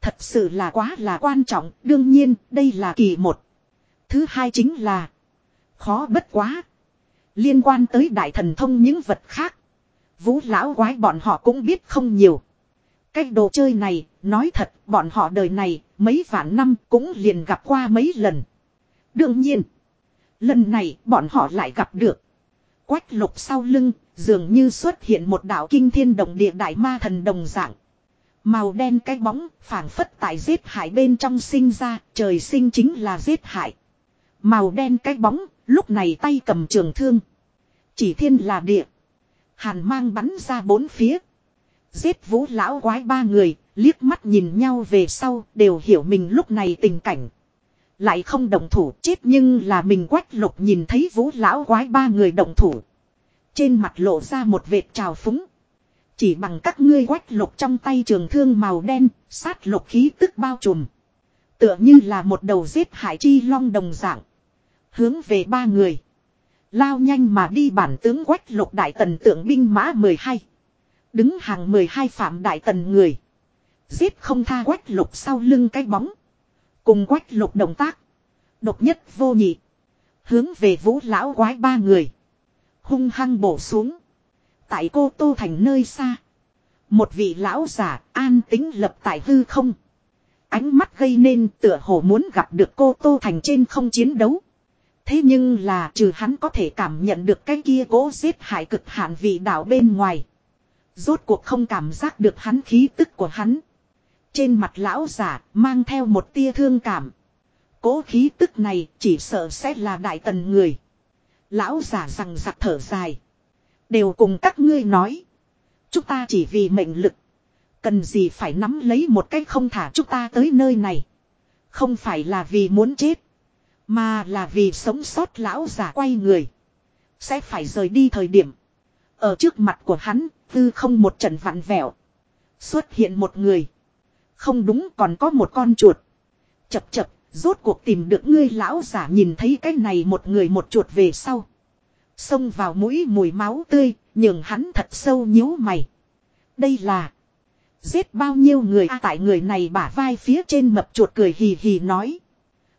Thật sự là quá là quan trọng, đương nhiên, đây là kỳ một. Thứ hai chính là, khó bất quá. Liên quan tới đại thần thông những vật khác. Vũ lão quái bọn họ cũng biết không nhiều. Cái đồ chơi này, nói thật, bọn họ đời này, mấy vạn năm cũng liền gặp qua mấy lần. Đương nhiên, lần này bọn họ lại gặp được. Quách lục sau lưng, dường như xuất hiện một đạo kinh thiên động địa đại ma thần đồng dạng. Màu đen cái bóng, phảng phất tại giết hại bên trong sinh ra, trời sinh chính là giết hại. Màu đen cái bóng, lúc này tay cầm trường thương. Chỉ thiên là địa. Hàn mang bắn ra bốn phía. Giết vũ lão quái ba người, liếc mắt nhìn nhau về sau, đều hiểu mình lúc này tình cảnh. Lại không động thủ chết nhưng là mình quách lục nhìn thấy vũ lão quái ba người động thủ. Trên mặt lộ ra một vệt trào phúng. Chỉ bằng các ngươi quách lục trong tay trường thương màu đen, sát lục khí tức bao trùm. Tựa như là một đầu giết hải chi long đồng dạng. Hướng về ba người. Lao nhanh mà đi bản tướng quách lục đại tần tượng binh mã 12. Đứng hàng 12 phạm đại tần người. Giết không tha quách lục sau lưng cái bóng. Cùng quách lục động tác. Độc nhất vô nhị. Hướng về vũ lão quái ba người. Hung hăng bổ xuống. Tại cô Tô Thành nơi xa. Một vị lão giả an tính lập tại hư không. Ánh mắt gây nên tựa hồ muốn gặp được cô Tô Thành trên không chiến đấu. Thế nhưng là trừ hắn có thể cảm nhận được cái kia cố giết hại cực hạn vị đạo bên ngoài. Rốt cuộc không cảm giác được hắn khí tức của hắn. Trên mặt lão giả mang theo một tia thương cảm. Cố khí tức này chỉ sợ sẽ là đại tần người. Lão giả rằng giặc thở dài. Đều cùng các ngươi nói. Chúng ta chỉ vì mệnh lực. Cần gì phải nắm lấy một cách không thả chúng ta tới nơi này. Không phải là vì muốn chết. Mà là vì sống sót lão giả quay người. Sẽ phải rời đi thời điểm. Ở trước mặt của hắn, tư không một trận vặn vẹo. Xuất hiện một người. Không đúng còn có một con chuột. Chập chập, rốt cuộc tìm được ngươi lão giả nhìn thấy cái này một người một chuột về sau. Xông vào mũi mùi máu tươi, nhường hắn thật sâu nhíu mày. Đây là... Giết bao nhiêu người à, tại người này bả vai phía trên mập chuột cười hì hì nói.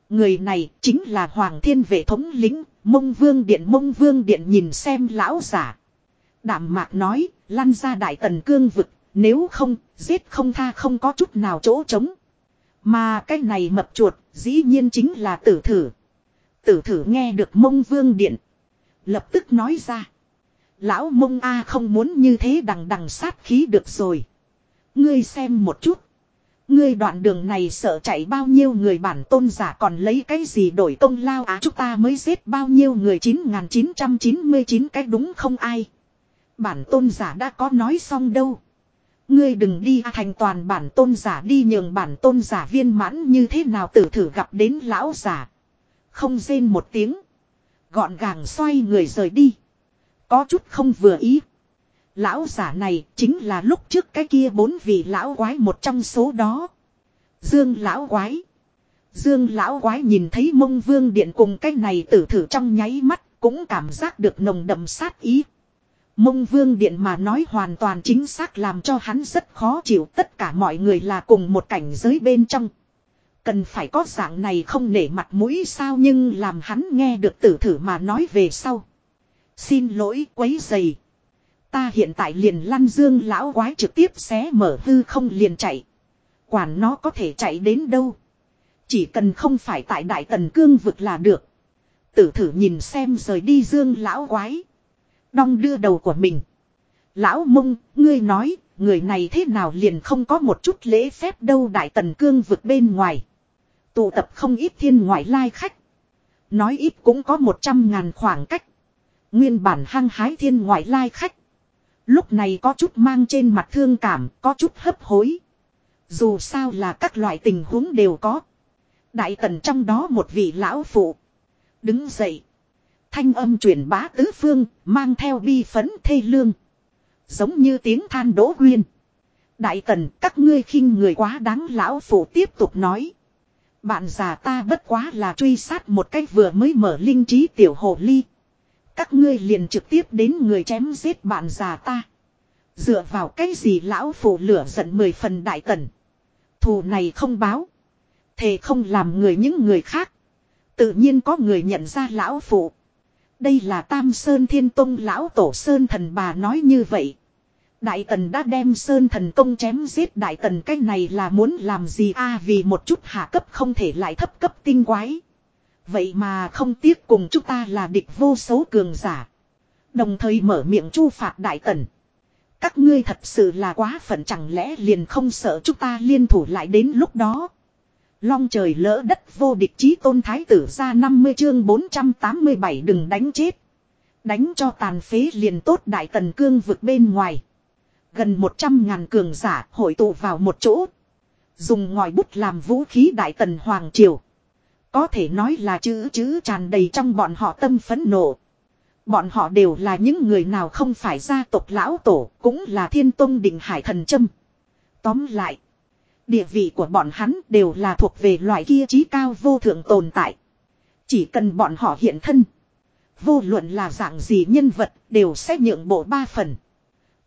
Người này chính là Hoàng Thiên Vệ thống lính, mông vương điện mông vương điện nhìn xem lão giả. Đảm mạc nói, lăn ra đại tần cương vực, nếu không, giết không tha không có chút nào chỗ trống. Mà cái này mập chuột, dĩ nhiên chính là tử thử. Tử thử nghe được mông vương điện. Lập tức nói ra. Lão mông A không muốn như thế đằng đằng sát khí được rồi. Ngươi xem một chút. Ngươi đoạn đường này sợ chạy bao nhiêu người bản tôn giả còn lấy cái gì đổi công lao á chúng ta mới giết bao nhiêu người 9999 cái đúng không ai. Bản tôn giả đã có nói xong đâu. Ngươi đừng đi à, thành toàn bản tôn giả đi nhường bản tôn giả viên mãn như thế nào tử thử gặp đến lão giả. Không rên một tiếng. Gọn gàng xoay người rời đi. Có chút không vừa ý. Lão giả này chính là lúc trước cái kia bốn vị lão quái một trong số đó. Dương lão quái. Dương lão quái nhìn thấy mông vương điện cùng cái này tử thử trong nháy mắt cũng cảm giác được nồng đậm sát ý. Mông vương điện mà nói hoàn toàn chính xác làm cho hắn rất khó chịu, tất cả mọi người là cùng một cảnh giới bên trong. Cần phải có dạng này không nể mặt mũi sao nhưng làm hắn nghe được tử thử mà nói về sau. Xin lỗi, quấy dày. Ta hiện tại liền lăn dương lão quái trực tiếp xé mở hư không liền chạy. Quản nó có thể chạy đến đâu. Chỉ cần không phải tại đại tần cương vực là được. Tử thử nhìn xem rời đi dương lão quái. Đong đưa đầu của mình. Lão mông, ngươi nói, người này thế nào liền không có một chút lễ phép đâu đại tần cương vực bên ngoài. Tụ tập không ít thiên ngoại lai khách. Nói ít cũng có một trăm ngàn khoảng cách. Nguyên bản hăng hái thiên ngoại lai khách. Lúc này có chút mang trên mặt thương cảm, có chút hấp hối. Dù sao là các loại tình huống đều có. Đại tần trong đó một vị lão phụ. Đứng dậy. Thanh âm truyền bá tứ phương, mang theo bi phấn thê lương. Giống như tiếng than đỗ quyên. Đại tần các ngươi khinh người quá đáng lão phụ tiếp tục nói. Bạn già ta bất quá là truy sát một cách vừa mới mở linh trí tiểu hồ ly. Các ngươi liền trực tiếp đến người chém giết bạn già ta. Dựa vào cái gì lão phụ lửa giận mười phần đại tần. Thù này không báo. Thề không làm người những người khác. Tự nhiên có người nhận ra lão phụ. Đây là Tam Sơn Thiên Tông lão tổ Sơn thần bà nói như vậy. Đại tần đã đem Sơn thần công chém giết đại tần, cái này là muốn làm gì a, vì một chút hạ cấp không thể lại thấp cấp tinh quái. Vậy mà không tiếc cùng chúng ta là địch vô số cường giả. Đồng thời mở miệng chu phạt đại tần. Các ngươi thật sự là quá phận chẳng lẽ liền không sợ chúng ta liên thủ lại đến lúc đó. Long trời lỡ đất vô địch chí tôn thái tử ra 50 chương 487 đừng đánh chết. Đánh cho tàn phế liền tốt đại tần cương vực bên ngoài. Gần 100 ngàn cường giả hội tụ vào một chỗ. Dùng ngòi bút làm vũ khí đại tần Hoàng Triều. Có thể nói là chữ chữ tràn đầy trong bọn họ tâm phấn nộ. Bọn họ đều là những người nào không phải gia tộc lão tổ, cũng là thiên tông định hải thần châm. Tóm lại, địa vị của bọn hắn đều là thuộc về loại kia trí cao vô thượng tồn tại. Chỉ cần bọn họ hiện thân. Vô luận là dạng gì nhân vật đều sẽ nhượng bộ ba phần.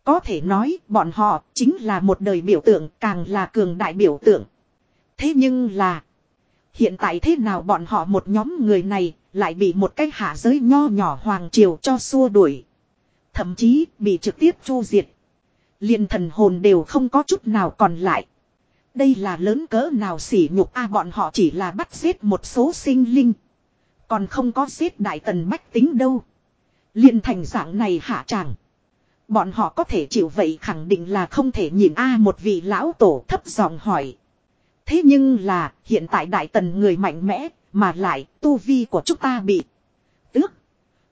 Có thể nói bọn họ chính là một đời biểu tượng càng là cường đại biểu tượng. Thế nhưng là. Hiện tại thế nào bọn họ một nhóm người này lại bị một cái hạ giới nho nhỏ hoàng triều cho xua đuổi. Thậm chí bị trực tiếp chu diệt. liền thần hồn đều không có chút nào còn lại. Đây là lớn cỡ nào sỉ nhục a, bọn họ chỉ là bắt giết một số sinh linh. Còn không có giết đại tần bách tính đâu. liền thành dạng này hạ tràng. Bọn họ có thể chịu vậy khẳng định là không thể nhìn a, một vị lão tổ thấp giọng hỏi. Thế nhưng là hiện tại đại tần người mạnh mẽ mà lại tu vi của chúng ta bị tước.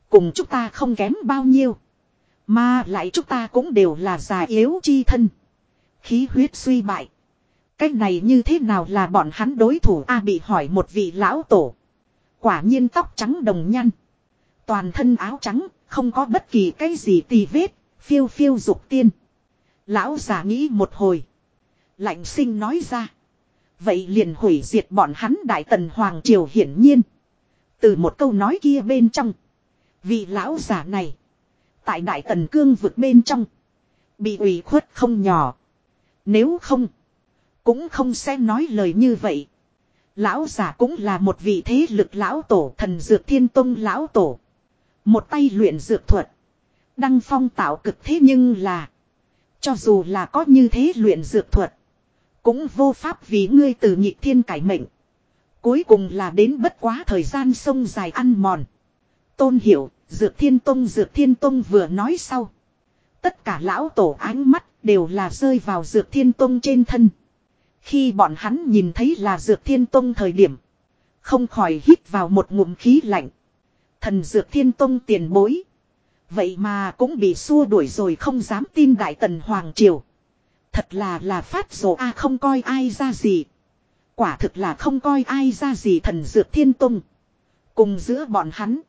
Cùng chúng ta không kém bao nhiêu. Mà lại chúng ta cũng đều là già yếu chi thân. Khí huyết suy bại. Cách này như thế nào là bọn hắn đối thủ a bị hỏi một vị lão tổ. Quả nhiên tóc trắng đồng nhăn. Toàn thân áo trắng, không có bất kỳ cái gì tì vết, phiêu phiêu dục tiên. Lão già nghĩ một hồi. Lạnh sinh nói ra. Vậy liền hủy diệt bọn hắn đại tần hoàng triều hiển nhiên. Từ một câu nói kia bên trong. Vị lão già này. Tại đại tần cương vực bên trong. Bị ủy khuất không nhỏ. Nếu không. Cũng không sẽ nói lời như vậy. Lão giả cũng là một vị thế lực lão tổ, thần dược thiên tông lão tổ. Một tay luyện dược thuật. Đăng phong tạo cực thế nhưng là. Cho dù là có như thế luyện dược thuật. Cũng vô pháp vì ngươi từ nhị thiên cải mệnh. Cuối cùng là đến bất quá thời gian sông dài ăn mòn. Tôn hiểu, dược thiên tông dược thiên tông vừa nói sau. Tất cả lão tổ ánh mắt đều là rơi vào dược thiên tông trên thân. Khi bọn hắn nhìn thấy là dược thiên tông thời điểm. Không khỏi hít vào một ngụm khí lạnh. Thần dược thiên tông tiền bối. Vậy mà cũng bị xua đuổi rồi không dám tin đại tần Hoàng Triều. Thật là là phát rồ a không coi ai ra gì. Quả thực là không coi ai ra gì thần dược thiên tông. Cùng giữa bọn hắn.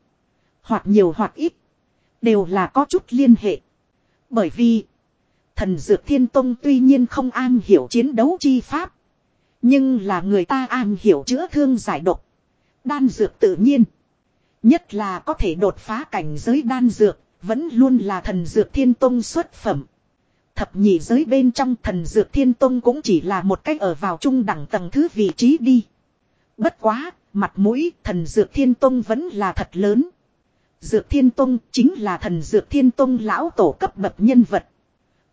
Hoặc nhiều hoặc ít. Đều là có chút liên hệ. Bởi vì. Thần dược thiên tông tuy nhiên không an hiểu chiến đấu chi pháp. Nhưng là người ta an hiểu chữa thương giải độc. Đan dược tự nhiên. Nhất là có thể đột phá cảnh giới đan dược. Vẫn luôn là thần dược thiên tông xuất phẩm. Thập nhị giới bên trong thần dược thiên tông cũng chỉ là một cách ở vào trung đẳng tầng thứ vị trí đi. Bất quá, mặt mũi thần dược thiên tông vẫn là thật lớn. Dược thiên tông chính là thần dược thiên tông lão tổ cấp bậc nhân vật.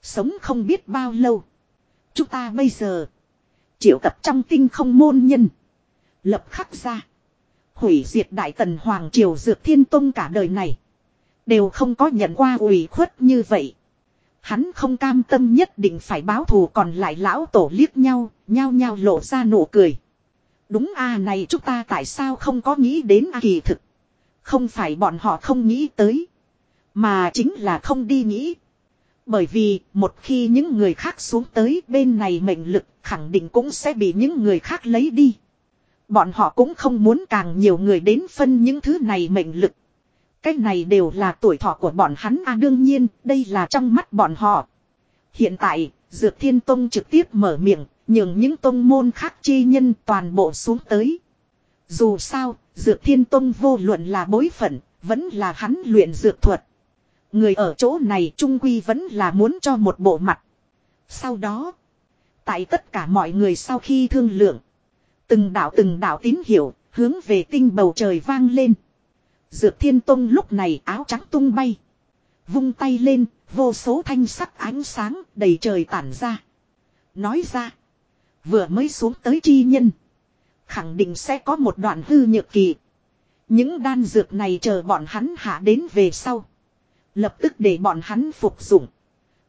Sống không biết bao lâu. Chúng ta bây giờ triệu tập trong tinh không môn nhân. Lập khắc ra. Hủy diệt đại tần hoàng triều dược thiên tông cả đời này. Đều không có nhận qua ủy khuất như vậy. Hắn không cam tâm nhất định phải báo thù còn lại lão tổ liếc nhau, nhao nhao lộ ra nụ cười. Đúng a này chúng ta tại sao không có nghĩ đến a kỳ thực. Không phải bọn họ không nghĩ tới. Mà chính là không đi nghĩ. Bởi vì một khi những người khác xuống tới bên này mệnh lực khẳng định cũng sẽ bị những người khác lấy đi. Bọn họ cũng không muốn càng nhiều người đến phân những thứ này mệnh lực. Cái này đều là tuổi thọ của bọn hắn a đương nhiên đây là trong mắt bọn họ. Hiện tại, Dược Thiên Tông trực tiếp mở miệng, nhường những tông môn khác chi nhân toàn bộ xuống tới. Dù sao, Dược Thiên Tông vô luận là bối phận, vẫn là hắn luyện dược thuật. Người ở chỗ này trung quy vẫn là muốn cho một bộ mặt. Sau đó, tại tất cả mọi người sau khi thương lượng, từng đạo từng đạo tín hiệu, hướng về tinh bầu trời vang lên. Dược Thiên Tông lúc này áo trắng tung bay. Vung tay lên, vô số thanh sắc ánh sáng đầy trời tản ra. Nói ra, vừa mới xuống tới chi nhân. Khẳng định sẽ có một đoạn hư nhược kỳ. Những đan dược này chờ bọn hắn hạ đến về sau. Lập tức để bọn hắn phục dụng.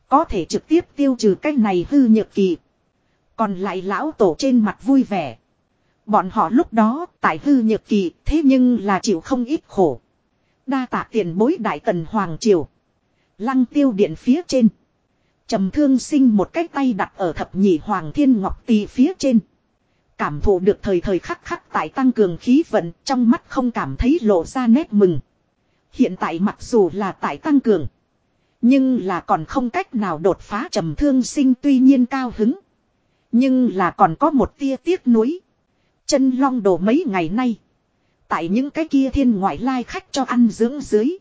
Có thể trực tiếp tiêu trừ cái này hư nhược kỳ. Còn lại lão tổ trên mặt vui vẻ. Bọn họ lúc đó tại hư nhược kỳ thế nhưng là chịu không ít khổ. Đa tạ tiền bối đại tần hoàng triều. Lăng tiêu điện phía trên. trầm thương sinh một cái tay đặt ở thập nhị hoàng thiên ngọc tì phía trên. Cảm thụ được thời thời khắc khắc tại tăng cường khí vận trong mắt không cảm thấy lộ ra nét mừng. Hiện tại mặc dù là tại tăng cường. Nhưng là còn không cách nào đột phá trầm thương sinh tuy nhiên cao hứng. Nhưng là còn có một tia tiếc nuối. Chân long đồ mấy ngày nay. Tại những cái kia thiên ngoại lai khách cho ăn dưỡng dưới.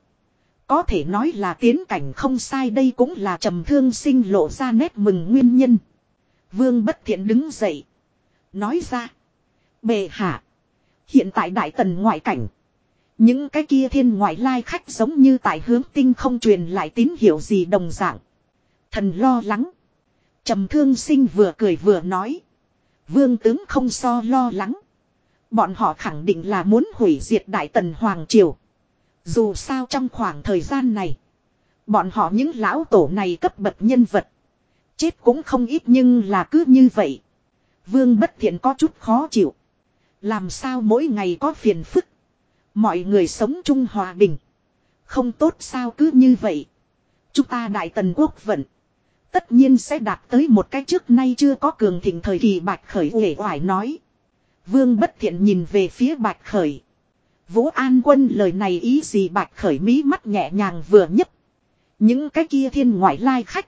Có thể nói là tiến cảnh không sai, đây cũng là trầm thương sinh lộ ra nét mừng nguyên nhân. Vương bất thiện đứng dậy. Nói ra. Bệ hạ. Hiện tại đại tần ngoại cảnh. Những cái kia thiên ngoại lai khách giống như tại hướng tinh không truyền lại tín hiệu gì đồng dạng. Thần lo lắng. trầm thương sinh vừa cười vừa nói. Vương tướng không so lo lắng. Bọn họ khẳng định là muốn hủy diệt Đại Tần Hoàng Triều. Dù sao trong khoảng thời gian này. Bọn họ những lão tổ này cấp bậc nhân vật. Chết cũng không ít nhưng là cứ như vậy. Vương bất thiện có chút khó chịu. Làm sao mỗi ngày có phiền phức. Mọi người sống chung hòa bình. Không tốt sao cứ như vậy. Chúng ta Đại Tần Quốc vận. Tất nhiên sẽ đạt tới một cái trước nay chưa có cường thịnh thời kỳ bạch khởi uể oải nói. Vương bất thiện nhìn về phía bạch khởi. Vũ An quân lời này ý gì bạch khởi mí mắt nhẹ nhàng vừa nhấp. Những cái kia thiên ngoại lai khách.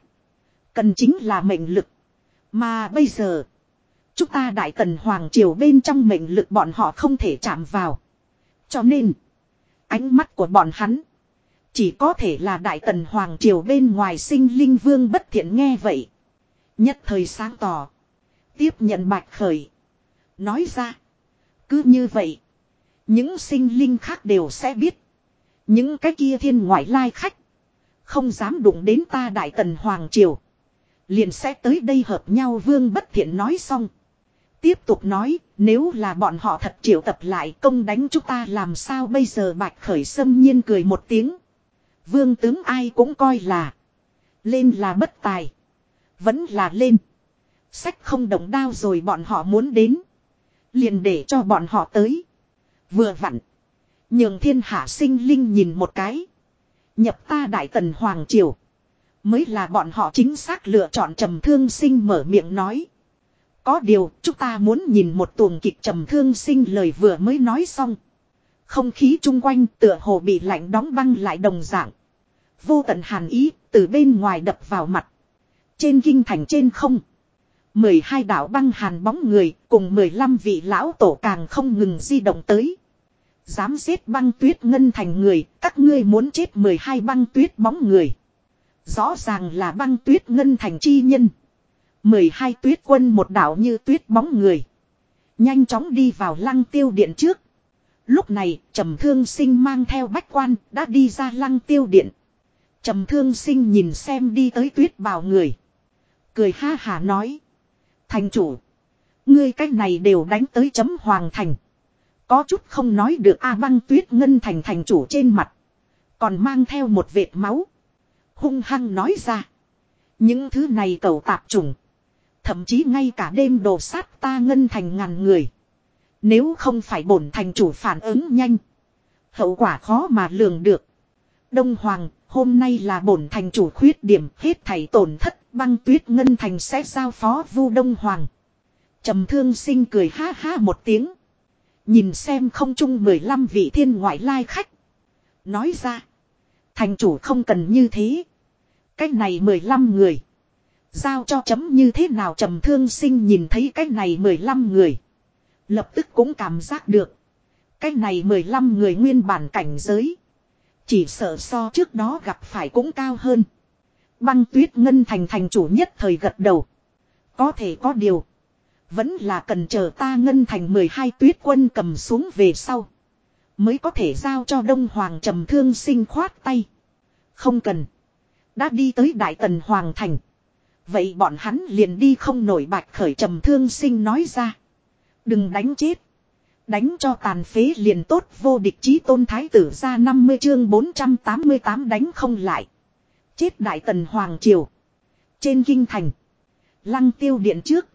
Cần chính là mệnh lực. Mà bây giờ. Chúng ta đại tần hoàng triều bên trong mệnh lực bọn họ không thể chạm vào. Cho nên. Ánh mắt của bọn hắn. Chỉ có thể là đại tần hoàng triều bên ngoài sinh linh vương bất thiện nghe vậy. Nhất thời sáng tỏ. Tiếp nhận bạch khởi. Nói ra. Cứ như vậy. Những sinh linh khác đều sẽ biết. Những cái kia thiên ngoại lai khách. Không dám đụng đến ta đại tần hoàng triều. Liền sẽ tới đây hợp nhau vương bất thiện nói xong. Tiếp tục nói, nếu là bọn họ thật triệu tập lại công đánh chúng ta làm sao bây giờ bạch khởi sâm nhiên cười một tiếng. Vương tướng ai cũng coi là. Lên là bất tài. Vẫn là lên. Sách không động đao rồi bọn họ muốn đến. Liền để cho bọn họ tới. Vừa vặn. Nhường thiên hạ sinh linh nhìn một cái. Nhập ta đại tần hoàng triều. Mới là bọn họ chính xác lựa chọn trầm thương sinh mở miệng nói. Có điều, chúng ta muốn nhìn một tuồng kịch trầm thương sinh lời vừa mới nói xong. Không khí chung quanh tựa hồ bị lạnh đóng băng lại đồng dạng. Vô tận hàn ý từ bên ngoài đập vào mặt. Trên kinh thành trên không. 12 đạo băng hàn bóng người cùng 15 vị lão tổ càng không ngừng di động tới. Dám giết băng tuyết ngân thành người, các ngươi muốn chết 12 băng tuyết bóng người. Rõ ràng là băng tuyết ngân thành chi nhân. 12 tuyết quân một đảo như tuyết bóng người. Nhanh chóng đi vào lăng tiêu điện trước. Lúc này, trầm thương sinh mang theo bách quan, đã đi ra lăng tiêu điện trầm thương sinh nhìn xem đi tới tuyết bào người. Cười ha hà nói. Thành chủ. Ngươi cách này đều đánh tới chấm hoàng thành. Có chút không nói được A băng tuyết ngân thành thành chủ trên mặt. Còn mang theo một vệt máu. Hung hăng nói ra. Những thứ này cầu tạp trùng. Thậm chí ngay cả đêm đồ sát ta ngân thành ngàn người. Nếu không phải bổn thành chủ phản ứng nhanh. Hậu quả khó mà lường được. Đông Hoàng, hôm nay là bổn thành chủ khuyết điểm, hết thảy tổn thất, băng tuyết ngân thành sẽ giao phó vu Đông Hoàng. trầm thương sinh cười ha ha một tiếng. Nhìn xem không chung 15 vị thiên ngoại lai khách. Nói ra. Thành chủ không cần như thế. Cách này 15 người. Giao cho chấm như thế nào trầm thương sinh nhìn thấy cái này 15 người. Lập tức cũng cảm giác được. Cái này 15 người nguyên bản cảnh giới. Chỉ sợ so trước đó gặp phải cũng cao hơn. Băng tuyết ngân thành thành chủ nhất thời gật đầu. Có thể có điều. Vẫn là cần chờ ta ngân thành 12 tuyết quân cầm xuống về sau. Mới có thể giao cho Đông Hoàng trầm thương sinh khoát tay. Không cần. Đã đi tới Đại Tần Hoàng thành. Vậy bọn hắn liền đi không nổi bạch khởi trầm thương sinh nói ra. Đừng đánh chết. Đánh cho tàn phế liền tốt vô địch chí tôn thái tử ra 50 chương 488 đánh không lại. Chết đại tần hoàng triều. Trên kinh thành. Lăng tiêu điện trước.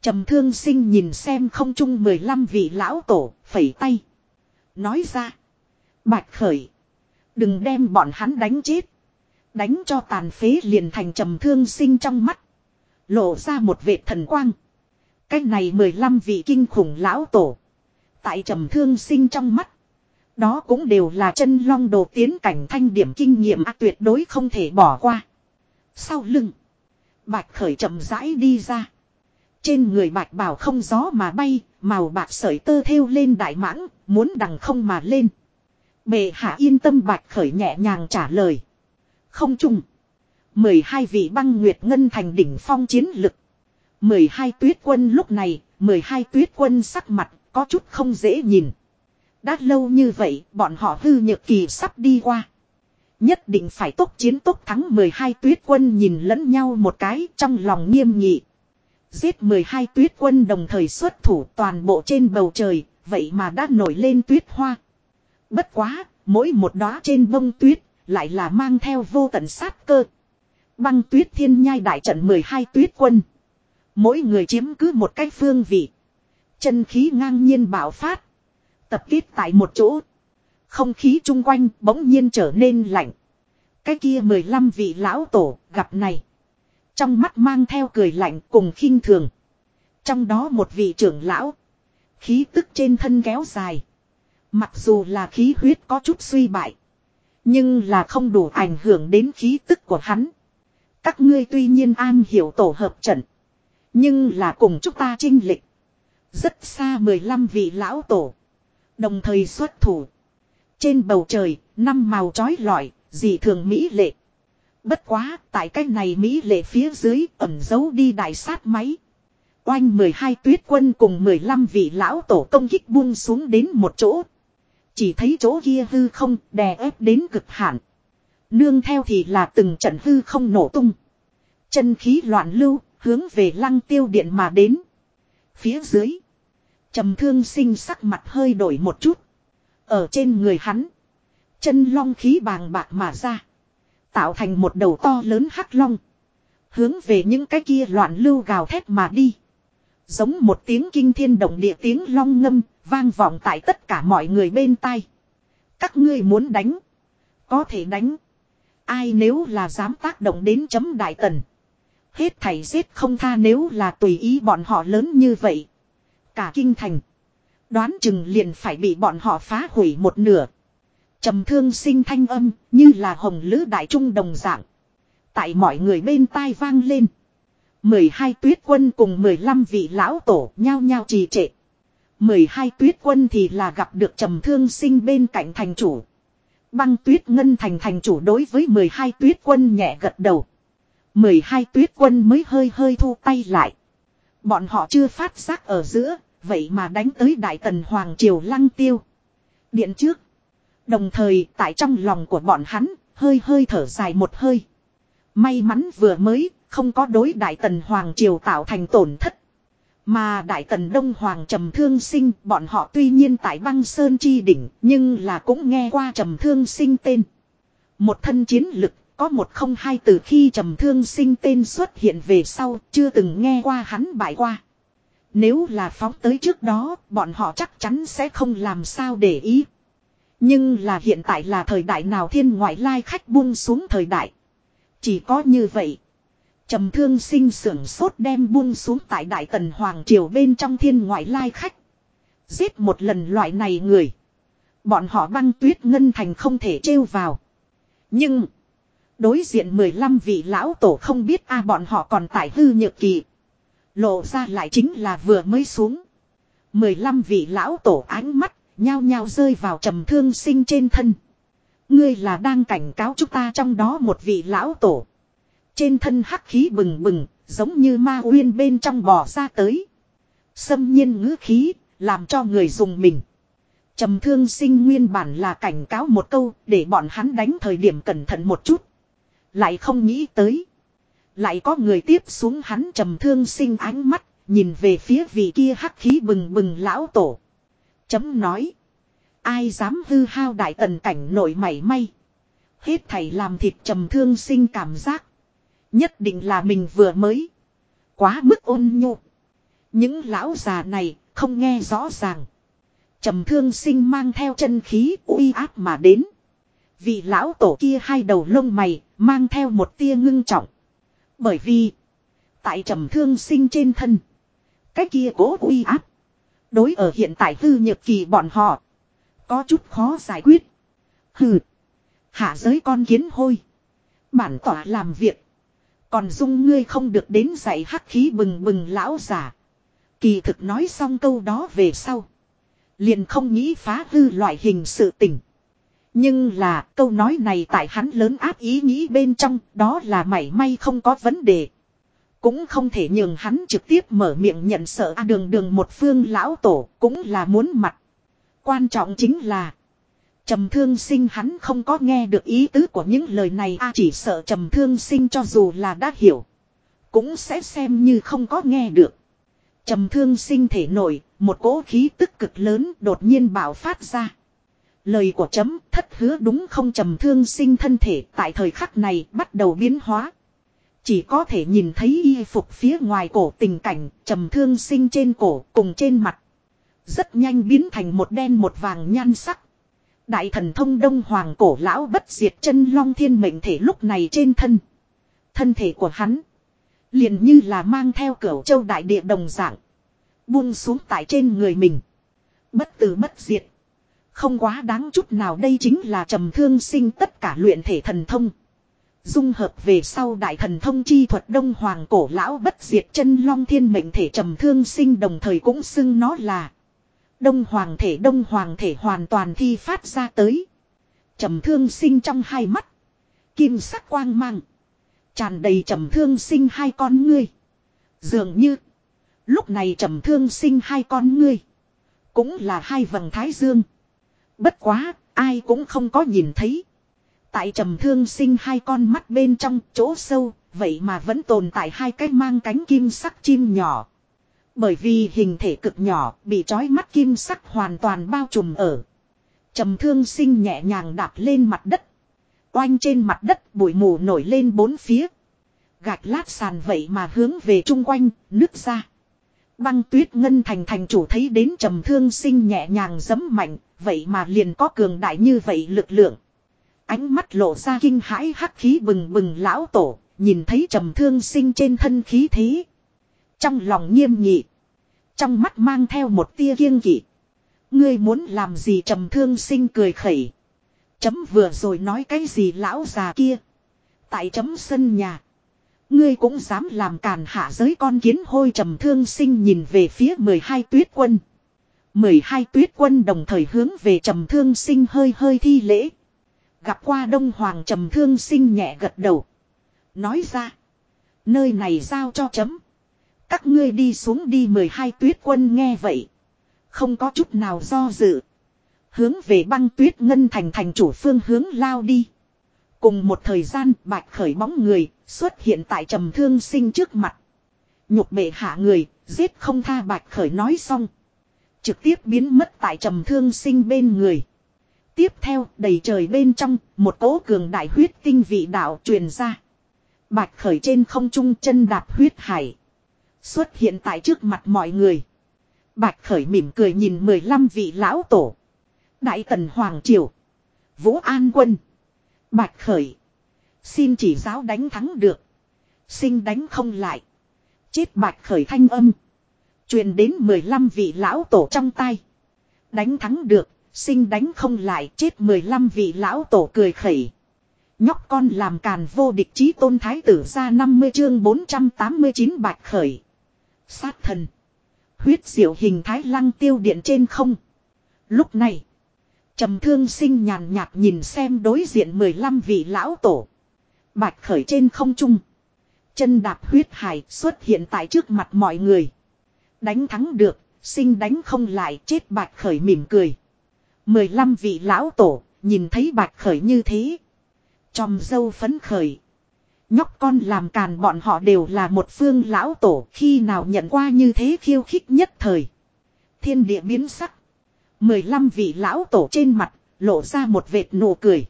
trầm thương sinh nhìn xem không chung 15 vị lão tổ, phẩy tay. Nói ra. Bạch khởi. Đừng đem bọn hắn đánh chết. Đánh cho tàn phế liền thành trầm thương sinh trong mắt. Lộ ra một vệt thần quang. cách này 15 vị kinh khủng lão tổ. Tại trầm thương sinh trong mắt. Đó cũng đều là chân long đồ tiến cảnh thanh điểm kinh nghiệm à, tuyệt đối không thể bỏ qua. Sau lưng. Bạch khởi chậm rãi đi ra. Trên người bạch bảo không gió mà bay, màu bạc sợi tơ thêu lên đại mãng, muốn đằng không mà lên. Bệ hạ yên tâm bạch khởi nhẹ nhàng trả lời. Không chung. 12 vị băng nguyệt ngân thành đỉnh phong chiến lực. 12 tuyết quân lúc này, 12 tuyết quân sắc mặt, có chút không dễ nhìn. Đã lâu như vậy, bọn họ hư nhược kỳ sắp đi qua. Nhất định phải tốc chiến tốc thắng 12 tuyết quân nhìn lẫn nhau một cái trong lòng nghiêm nghị. Giết 12 tuyết quân đồng thời xuất thủ toàn bộ trên bầu trời, vậy mà đã nổi lên tuyết hoa. Bất quá, mỗi một đóa trên bông tuyết, lại là mang theo vô tận sát cơ. Băng tuyết thiên nhai đại trận 12 tuyết quân. Mỗi người chiếm cứ một cái phương vị. Chân khí ngang nhiên bạo phát. Tập kết tại một chỗ. Không khí chung quanh bỗng nhiên trở nên lạnh. Cái kia 15 vị lão tổ gặp này. Trong mắt mang theo cười lạnh cùng khinh thường. Trong đó một vị trưởng lão. Khí tức trên thân kéo dài. Mặc dù là khí huyết có chút suy bại. Nhưng là không đủ ảnh hưởng đến khí tức của hắn. Các ngươi tuy nhiên an hiểu tổ hợp trận. Nhưng là cùng chúng ta trinh lịch. Rất xa 15 vị lão tổ. Đồng thời xuất thủ. Trên bầu trời, năm màu trói lọi, dị thường mỹ lệ. Bất quá, tại cái này mỹ lệ phía dưới ẩn giấu đi đại sát máy. Oanh 12 tuyết quân cùng 15 vị lão tổ công kích buông xuống đến một chỗ. Chỉ thấy chỗ kia hư không đè ép đến cực hạn. Nương theo thì là từng trận hư không nổ tung. Chân khí loạn lưu, hướng về lăng tiêu điện mà đến. Phía dưới trầm thương sinh sắc mặt hơi đổi một chút. Ở trên người hắn. Chân long khí bàng bạc mà ra. Tạo thành một đầu to lớn hắc long. Hướng về những cái kia loạn lưu gào thét mà đi. Giống một tiếng kinh thiên động địa tiếng long ngâm, vang vọng tại tất cả mọi người bên tai. Các ngươi muốn đánh. Có thể đánh. Ai nếu là dám tác động đến chấm đại tần. Hết thảy giết không tha nếu là tùy ý bọn họ lớn như vậy. Cả kinh thành. Đoán chừng liền phải bị bọn họ phá hủy một nửa. trầm thương sinh thanh âm như là hồng lữ đại trung đồng dạng. Tại mọi người bên tai vang lên. 12 tuyết quân cùng 15 vị lão tổ nhao nhao trì trệ. 12 tuyết quân thì là gặp được trầm thương sinh bên cạnh thành chủ. Băng tuyết ngân thành thành chủ đối với 12 tuyết quân nhẹ gật đầu. 12 tuyết quân mới hơi hơi thu tay lại. Bọn họ chưa phát giác ở giữa, vậy mà đánh tới Đại Tần Hoàng Triều Lăng Tiêu. Điện trước. Đồng thời tại trong lòng của bọn hắn, hơi hơi thở dài một hơi. May mắn vừa mới, không có đối Đại Tần Hoàng Triều tạo thành tổn thất. Mà Đại Tần Đông Hoàng trầm thương sinh, bọn họ tuy nhiên tại băng sơn chi đỉnh, nhưng là cũng nghe qua trầm thương sinh tên. Một thân chiến lực, có một không hai từ khi trầm thương sinh tên xuất hiện về sau, chưa từng nghe qua hắn bại qua. Nếu là phóng tới trước đó, bọn họ chắc chắn sẽ không làm sao để ý. Nhưng là hiện tại là thời đại nào thiên ngoại lai khách buông xuống thời đại. Chỉ có như vậy. trầm thương sinh sưởng sốt đem buông xuống tại đại tần hoàng triều bên trong thiên ngoại lai khách. Giết một lần loại này người. Bọn họ băng tuyết ngân thành không thể trêu vào. Nhưng. Đối diện 15 vị lão tổ không biết a à, bọn họ còn tại hư nhược kỳ. Lộ ra lại chính là vừa mới xuống. 15 vị lão tổ ánh mắt, nhao nhao rơi vào trầm thương sinh trên thân. Ngươi là đang cảnh cáo chúng ta trong đó một vị lão tổ. Trên thân hắc khí bừng bừng, giống như ma uyên bên trong bò ra tới. Xâm nhiên ngữ khí, làm cho người dùng mình. Trầm thương sinh nguyên bản là cảnh cáo một câu, để bọn hắn đánh thời điểm cẩn thận một chút. Lại không nghĩ tới. Lại có người tiếp xuống hắn trầm thương sinh ánh mắt, nhìn về phía vị kia hắc khí bừng bừng lão tổ. Chấm nói. Ai dám hư hao đại tần cảnh nội mảy may. Hết thầy làm thịt trầm thương sinh cảm giác. Nhất định là mình vừa mới. Quá mức ôn nhu. Những lão già này không nghe rõ ràng. Trầm thương sinh mang theo chân khí uy áp mà đến. Vị lão tổ kia hai đầu lông mày mang theo một tia ngưng trọng. Bởi vì, tại trầm thương sinh trên thân. Cái kia cố uy áp. Đối ở hiện tại hư nhược kỳ bọn họ. Có chút khó giải quyết. Hừ. Hạ giới con kiến hôi. Bản tỏa làm việc. Còn dung ngươi không được đến dạy hắc khí bừng bừng lão giả. Kỳ thực nói xong câu đó về sau. Liền không nghĩ phá hư loại hình sự tình. Nhưng là câu nói này tại hắn lớn áp ý nghĩ bên trong đó là mảy may không có vấn đề. Cũng không thể nhường hắn trực tiếp mở miệng nhận sợ a đường đường một phương lão tổ cũng là muốn mặt. Quan trọng chính là trầm thương sinh hắn không có nghe được ý tứ của những lời này a chỉ sợ trầm thương sinh cho dù là đã hiểu. Cũng sẽ xem như không có nghe được. Trầm thương sinh thể nổi, một cỗ khí tức cực lớn đột nhiên bạo phát ra. Lời của chấm thất hứa đúng không trầm thương sinh thân thể tại thời khắc này bắt đầu biến hóa. Chỉ có thể nhìn thấy y phục phía ngoài cổ tình cảnh trầm thương sinh trên cổ cùng trên mặt. Rất nhanh biến thành một đen một vàng nhan sắc. Đại thần thông đông hoàng cổ lão bất diệt chân long thiên mệnh thể lúc này trên thân. Thân thể của hắn. Liền như là mang theo cửu châu đại địa đồng dạng. Buông xuống tại trên người mình. Bất tử bất diệt. Không quá đáng chút nào đây chính là trầm thương sinh tất cả luyện thể thần thông. Dung hợp về sau đại thần thông chi thuật đông hoàng cổ lão bất diệt chân long thiên mệnh thể trầm thương sinh đồng thời cũng xưng nó là. Đông hoàng thể, đông hoàng thể hoàn toàn thi phát ra tới. Trầm thương sinh trong hai mắt. Kim sắc quang mang. Tràn đầy trầm thương sinh hai con ngươi. Dường như. Lúc này trầm thương sinh hai con ngươi. Cũng là hai vầng thái dương. Bất quá, ai cũng không có nhìn thấy. Tại trầm thương sinh hai con mắt bên trong chỗ sâu, vậy mà vẫn tồn tại hai cái mang cánh kim sắc chim nhỏ. Bởi vì hình thể cực nhỏ, bị trói mắt kim sắc hoàn toàn bao trùm ở. Trầm thương sinh nhẹ nhàng đạp lên mặt đất. Oanh trên mặt đất bụi mù nổi lên bốn phía. Gạch lát sàn vậy mà hướng về chung quanh, nước ra. Băng tuyết ngân thành thành chủ thấy đến trầm thương sinh nhẹ nhàng giấm mạnh, vậy mà liền có cường đại như vậy lực lượng. Ánh mắt lộ ra kinh hãi hắc khí bừng bừng lão tổ, nhìn thấy trầm thương sinh trên thân khí thế. Trong lòng nghiêm nghị. Trong mắt mang theo một tia kiêng kỵ. Ngươi muốn làm gì trầm thương sinh cười khẩy. Chấm vừa rồi nói cái gì lão già kia. Tại chấm sân nhà. Ngươi cũng dám làm càn hạ giới con kiến hôi trầm thương sinh nhìn về phía 12 tuyết quân mười hai tuyết quân đồng thời hướng về trầm thương sinh hơi hơi thi lễ. Gặp qua đông hoàng trầm thương sinh nhẹ gật đầu. Nói ra. Nơi này giao cho chấm. Các ngươi đi xuống đi mười hai tuyết quân nghe vậy. Không có chút nào do dự. Hướng về băng tuyết ngân thành thành chủ phương hướng lao đi. Cùng một thời gian bạch khởi bóng người xuất hiện tại trầm thương sinh trước mặt. Nhục bệ hạ người, giết không tha bạch khởi nói xong. Trực tiếp biến mất tại trầm thương sinh bên người. Tiếp theo đầy trời bên trong, một cỗ cường đại huyết tinh vị đạo truyền ra. Bạch khởi trên không trung chân đạp huyết hải. Xuất hiện tại trước mặt mọi người. Bạch khởi mỉm cười nhìn 15 vị lão tổ. Đại tần Hoàng Triều. Vũ An Quân. Bạch khởi. Xin chỉ giáo đánh thắng được. Sinh đánh không lại. Chết bạch khởi thanh âm truyền đến 15 vị lão tổ trong tay. Đánh thắng được. Sinh đánh không lại, chết 15 vị lão tổ cười khẩy. Nhóc con làm càn vô địch chí tôn thái tử ra 50 chương 489 bạch khởi. Sát thần. Huyết diệu hình thái lăng tiêu điện trên không. Lúc này. trầm thương sinh nhàn nhạt nhìn xem đối diện 15 vị lão tổ. Bạch khởi trên không trung. Chân đạp huyết hải xuất hiện tại trước mặt mọi người. Đánh thắng được, sinh đánh không lại chết bạch khởi mỉm cười. 15 vị lão tổ, nhìn thấy bạch khởi như thế. Chòm dâu phấn khởi. Nhóc con làm càn bọn họ đều là một phương lão tổ khi nào nhận qua như thế khiêu khích nhất thời. Thiên địa biến sắc. 15 vị lão tổ trên mặt lộ ra một vệt nụ cười.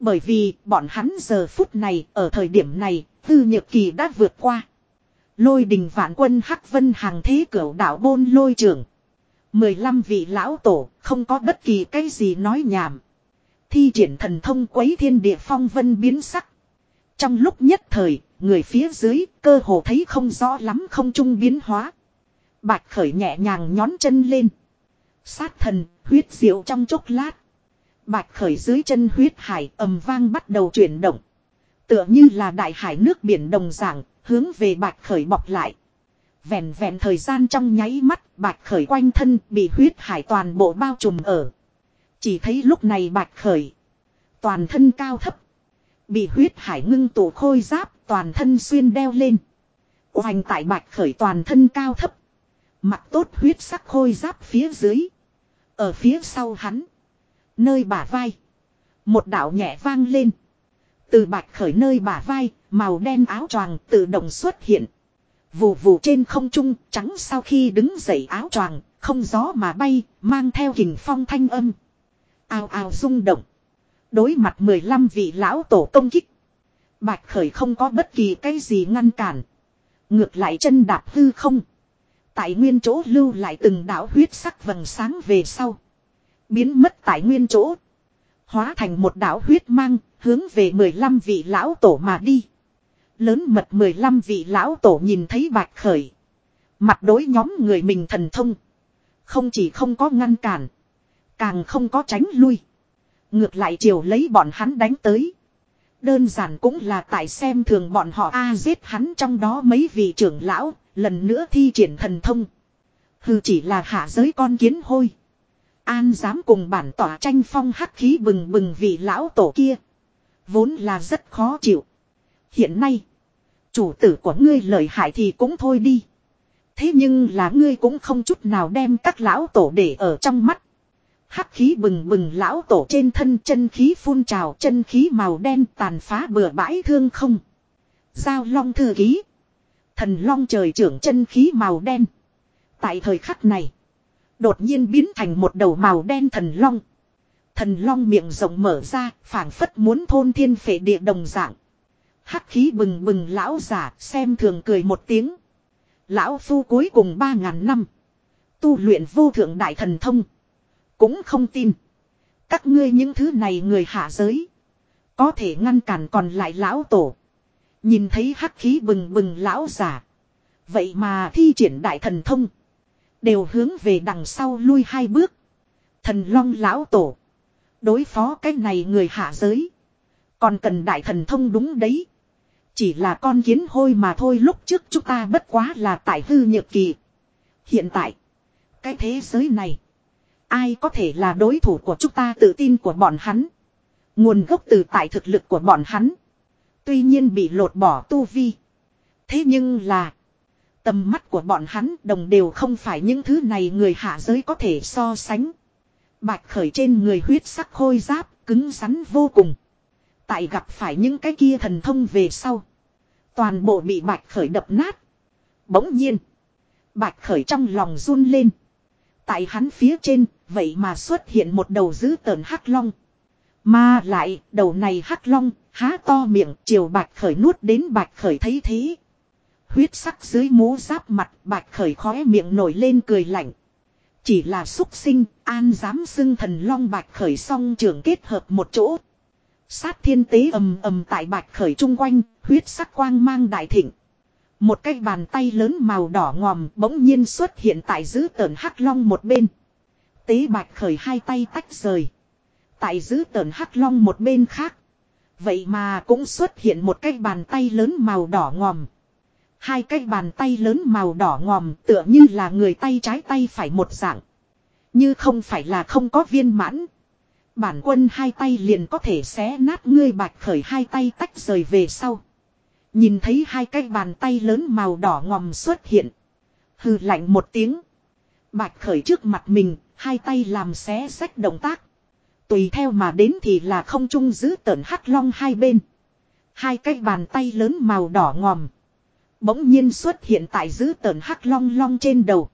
Bởi vì bọn hắn giờ phút này ở thời điểm này tư nhược kỳ đã vượt qua. Lôi đình vạn quân hắc vân hàng thế cửu đạo bôn lôi trưởng. 15 vị lão tổ không có bất kỳ cái gì nói nhảm. Thi triển thần thông quấy thiên địa phong vân biến sắc. Trong lúc nhất thời, người phía dưới cơ hồ thấy không rõ lắm không trung biến hóa. Bạch khởi nhẹ nhàng nhón chân lên. Sát thần, huyết diệu trong chốc lát. Bạch khởi dưới chân huyết hải ầm vang bắt đầu chuyển động. Tựa như là đại hải nước biển đồng dạng, hướng về bạch khởi bọc lại. Vẹn vẹn thời gian trong nháy mắt, bạch khởi quanh thân bị huyết hải toàn bộ bao trùm ở. Chỉ thấy lúc này bạch khởi. Toàn thân cao thấp. Bị huyết hải ngưng tụ khôi giáp, toàn thân xuyên đeo lên. Hoành tại bạch khởi toàn thân cao thấp. Mặt tốt huyết sắc khôi giáp phía dưới. Ở phía sau hắn. Nơi bả vai. Một đạo nhẹ vang lên. Từ bạch khởi nơi bả vai, màu đen áo choàng tự động xuất hiện. Vù vù trên không trung, trắng sau khi đứng dậy áo choàng, không gió mà bay, mang theo hình phong thanh âm. Ao ao rung động. Đối mặt 15 vị lão tổ công kích. Bạch khởi không có bất kỳ cái gì ngăn cản. Ngược lại chân đạp hư không. Tại nguyên chỗ lưu lại từng đạo huyết sắc vầng sáng về sau. Biến mất tại nguyên chỗ. Hóa thành một đạo huyết mang, hướng về 15 vị lão tổ mà đi. Lớn mật 15 vị lão tổ nhìn thấy bạch khởi. Mặt đối nhóm người mình thần thông. Không chỉ không có ngăn cản. Càng không có tránh lui. Ngược lại chiều lấy bọn hắn đánh tới. Đơn giản cũng là tại xem thường bọn họ a giết hắn trong đó mấy vị trưởng lão, lần nữa thi triển thần thông. Hừ chỉ là hạ giới con kiến hôi. An dám cùng bản tỏa tranh phong hắc khí bừng bừng vị lão tổ kia. Vốn là rất khó chịu. Hiện nay, chủ tử của ngươi lợi hại thì cũng thôi đi. Thế nhưng là ngươi cũng không chút nào đem các lão tổ để ở trong mắt. Hắc khí bừng bừng lão tổ trên thân chân khí phun trào chân khí màu đen tàn phá bừa bãi thương không. Giao long thư ký. Thần long trời trưởng chân khí màu đen. Tại thời khắc này. Đột nhiên biến thành một đầu màu đen thần long. Thần long miệng rộng mở ra, phảng phất muốn thôn thiên phệ địa đồng dạng. Hắc khí bừng bừng lão giả xem thường cười một tiếng. Lão phu cuối cùng ba ngàn năm. Tu luyện vô thượng đại thần thông. Cũng không tin. Các ngươi những thứ này người hạ giới. Có thể ngăn cản còn lại lão tổ. Nhìn thấy hắc khí bừng bừng lão giả. Vậy mà thi triển đại thần thông. Đều hướng về đằng sau lui hai bước. Thần long lão tổ. Đối phó cái này người hạ giới. Còn cần đại thần thông đúng đấy. Chỉ là con kiến hôi mà thôi, lúc trước chúng ta bất quá là tại hư nhược kỳ. Hiện tại. Cái thế giới này. Ai có thể là đối thủ của chúng ta tự tin của bọn hắn. Nguồn gốc từ tại thực lực của bọn hắn. Tuy nhiên bị lột bỏ tu vi. Thế nhưng là. Tầm mắt của bọn hắn đồng đều không phải những thứ này người hạ giới có thể so sánh. Bạch khởi trên người huyết sắc khôi giáp, cứng rắn vô cùng. Tại gặp phải những cái kia thần thông về sau. Toàn bộ bị bạch khởi đập nát. Bỗng nhiên. Bạch khởi trong lòng run lên. Tại hắn phía trên, vậy mà xuất hiện một đầu dữ tợn hắc long. Mà lại, đầu này hắc long, há to miệng, chiều bạch khởi nuốt đến bạch khởi thấy thế. Huyết sắc dưới mũ giáp mặt, bạch khởi khóe miệng nổi lên cười lạnh. Chỉ là xúc sinh, an dám xưng thần long bạch khởi song trường kết hợp một chỗ. Sát thiên tế ầm ầm tại bạch khởi chung quanh, huyết sắc quang mang đại thịnh. Một cái bàn tay lớn màu đỏ ngòm bỗng nhiên xuất hiện tại giữ tờn hắc long một bên. Tế bạch khởi hai tay tách rời. Tại giữ tờn hắc long một bên khác. Vậy mà cũng xuất hiện một cái bàn tay lớn màu đỏ ngòm. Hai cái bàn tay lớn màu đỏ ngòm tựa như là người tay trái tay phải một dạng. Như không phải là không có viên mãn. Bản quân hai tay liền có thể xé nát ngươi bạch khởi hai tay tách rời về sau. Nhìn thấy hai cái bàn tay lớn màu đỏ ngòm xuất hiện. Hừ lạnh một tiếng. Bạch khởi trước mặt mình, hai tay làm xé sách động tác. Tùy theo mà đến thì là không trung giữ tợn hắc long hai bên. Hai cái bàn tay lớn màu đỏ ngòm. Bỗng nhiên xuất hiện tại giữ tờn hắc long long trên đầu.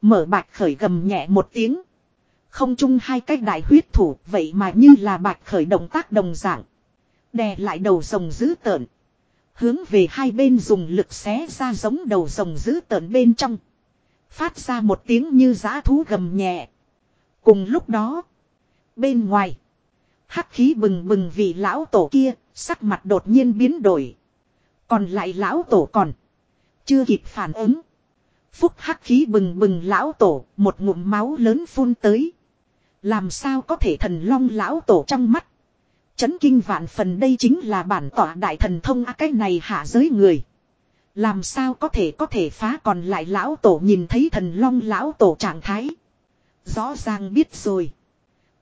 Mở bạch khởi gầm nhẹ một tiếng. Không chung hai cái đại huyết thủ, vậy mà như là bạch khởi động tác đồng dạng. Đè lại đầu rồng giữ tợn. Hướng về hai bên dùng lực xé ra giống đầu rồng giữ tợn bên trong. Phát ra một tiếng như giã thú gầm nhẹ. Cùng lúc đó. Bên ngoài. Hắc khí bừng bừng vì lão tổ kia. Sắc mặt đột nhiên biến đổi. Còn lại lão tổ còn. Chưa kịp phản ứng. Phúc hắc khí bừng bừng lão tổ. Một ngụm máu lớn phun tới. Làm sao có thể thần long lão tổ trong mắt. Chấn kinh vạn phần đây chính là bản tỏa đại thần thông a, cái này hạ giới người. Làm sao có thể có thể phá còn lại lão tổ nhìn thấy thần long lão tổ trạng thái. Rõ ràng biết rồi.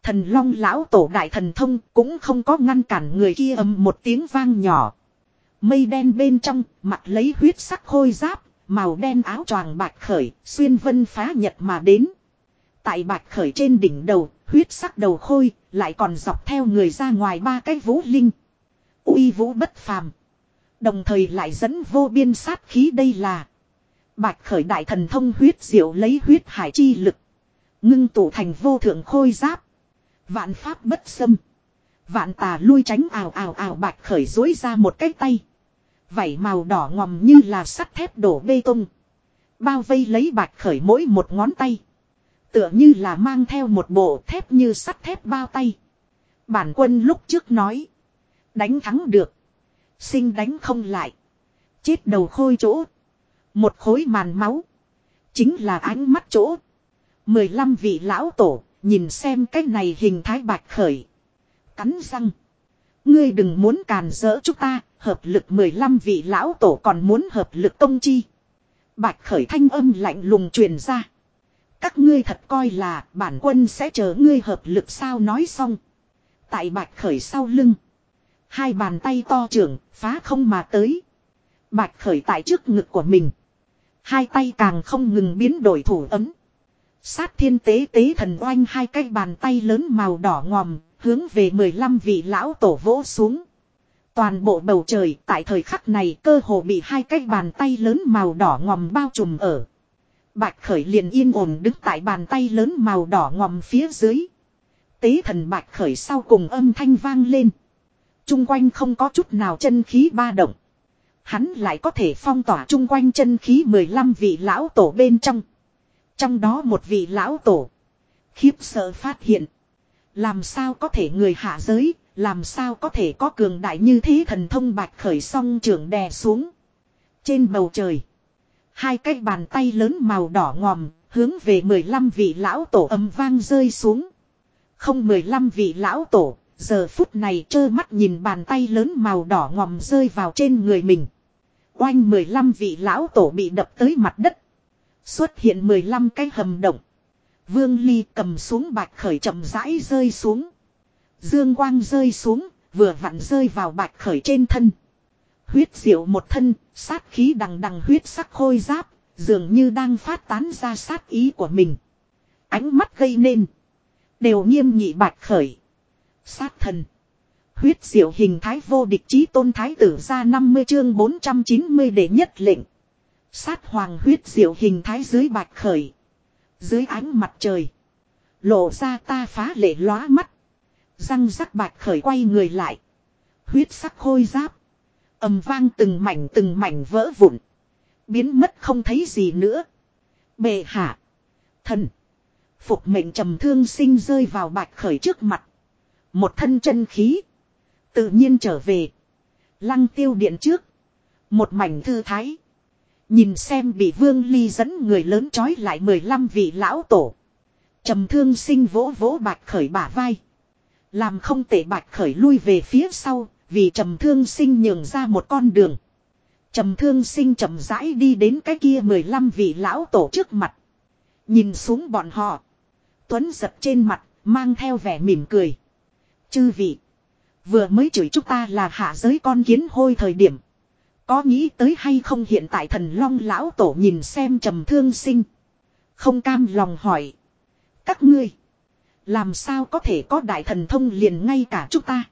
Thần long lão tổ đại thần thông cũng không có ngăn cản người kia ầm một tiếng vang nhỏ. Mây đen bên trong, mặt lấy huyết sắc khôi giáp, màu đen áo choàng bạch khởi, xuyên vân phá nhật mà đến. Tại bạch khởi trên đỉnh đầu, huyết sắc đầu khôi, lại còn dọc theo người ra ngoài ba cái vũ linh. uy vũ bất phàm. Đồng thời lại dẫn vô biên sát khí đây là. Bạch khởi đại thần thông huyết diệu lấy huyết hải chi lực. Ngưng tụ thành vô thượng khôi giáp. Vạn pháp bất xâm. Vạn tà lui tránh ào ào ào bạch khởi dối ra một cái tay. Vảy màu đỏ ngòm như là sắt thép đổ bê tông. Bao vây lấy bạch khởi mỗi một ngón tay. Tựa như là mang theo một bộ thép như sắt thép bao tay. Bản quân lúc trước nói. Đánh thắng được. Sinh đánh không lại. Chết đầu khôi chỗ. Một khối màn máu. Chính là ánh mắt chỗ. Mười lăm vị lão tổ. Nhìn xem cái này hình thái bạch khởi. Cắn răng. Ngươi đừng muốn càn rỡ chúng ta. Hợp lực mười lăm vị lão tổ còn muốn hợp lực công chi. Bạch khởi thanh âm lạnh lùng truyền ra. Các ngươi thật coi là bản quân sẽ chờ ngươi hợp lực sao nói xong. Tại bạch khởi sau lưng. Hai bàn tay to trưởng phá không mà tới. Bạch khởi tại trước ngực của mình. Hai tay càng không ngừng biến đổi thủ ấm. Sát thiên tế tế thần oanh hai cái bàn tay lớn màu đỏ ngòm, hướng về 15 vị lão tổ vỗ xuống. Toàn bộ bầu trời tại thời khắc này cơ hồ bị hai cái bàn tay lớn màu đỏ ngòm bao trùm ở. Bạch khởi liền yên ổn đứng tại bàn tay lớn màu đỏ ngòm phía dưới. Tế thần bạch khởi sau cùng âm thanh vang lên. Trung quanh không có chút nào chân khí ba động. Hắn lại có thể phong tỏa trung quanh chân khí 15 vị lão tổ bên trong. Trong đó một vị lão tổ. Khiếp sợ phát hiện. Làm sao có thể người hạ giới, làm sao có thể có cường đại như thế thần thông bạch khởi song trưởng đè xuống. Trên bầu trời. Hai cái bàn tay lớn màu đỏ ngòm, hướng về 15 vị lão tổ âm vang rơi xuống. Không 15 vị lão tổ, giờ phút này trơ mắt nhìn bàn tay lớn màu đỏ ngòm rơi vào trên người mình. Oanh 15 vị lão tổ bị đập tới mặt đất. Xuất hiện 15 cái hầm động. Vương Ly cầm xuống bạch khởi chậm rãi rơi xuống. Dương quang rơi xuống, vừa vặn rơi vào bạch khởi trên thân. Huyết diệu một thân, sát khí đằng đằng huyết sắc khôi giáp, dường như đang phát tán ra sát ý của mình. Ánh mắt gây nên. Đều nghiêm nghị bạch khởi. Sát thần. Huyết diệu hình thái vô địch chí tôn thái tử ra 50 chương 490 để nhất lệnh. Sát hoàng huyết diệu hình thái dưới bạch khởi. Dưới ánh mặt trời. Lộ ra ta phá lệ lóa mắt. Răng rắc bạch khởi quay người lại. Huyết sắc khôi giáp. ầm vang từng mảnh từng mảnh vỡ vụn. Biến mất không thấy gì nữa. Bệ hạ. Thần. Phục mệnh trầm thương sinh rơi vào bạch khởi trước mặt. Một thân chân khí. Tự nhiên trở về. Lăng tiêu điện trước. Một mảnh thư thái. Nhìn xem bị vương ly dẫn người lớn trói lại 15 vị lão tổ. trầm thương sinh vỗ vỗ bạch khởi bả vai. Làm không tệ bạch khởi lui về phía sau. Vì trầm thương sinh nhường ra một con đường. trầm thương sinh chậm rãi đi đến cái kia 15 vị lão tổ trước mặt. Nhìn xuống bọn họ. Tuấn giật trên mặt, mang theo vẻ mỉm cười. Chư vị. Vừa mới chửi chúng ta là hạ giới con kiến hôi thời điểm. Có nghĩ tới hay không hiện tại thần long lão tổ nhìn xem trầm thương sinh. Không cam lòng hỏi. Các ngươi. Làm sao có thể có đại thần thông liền ngay cả chúng ta.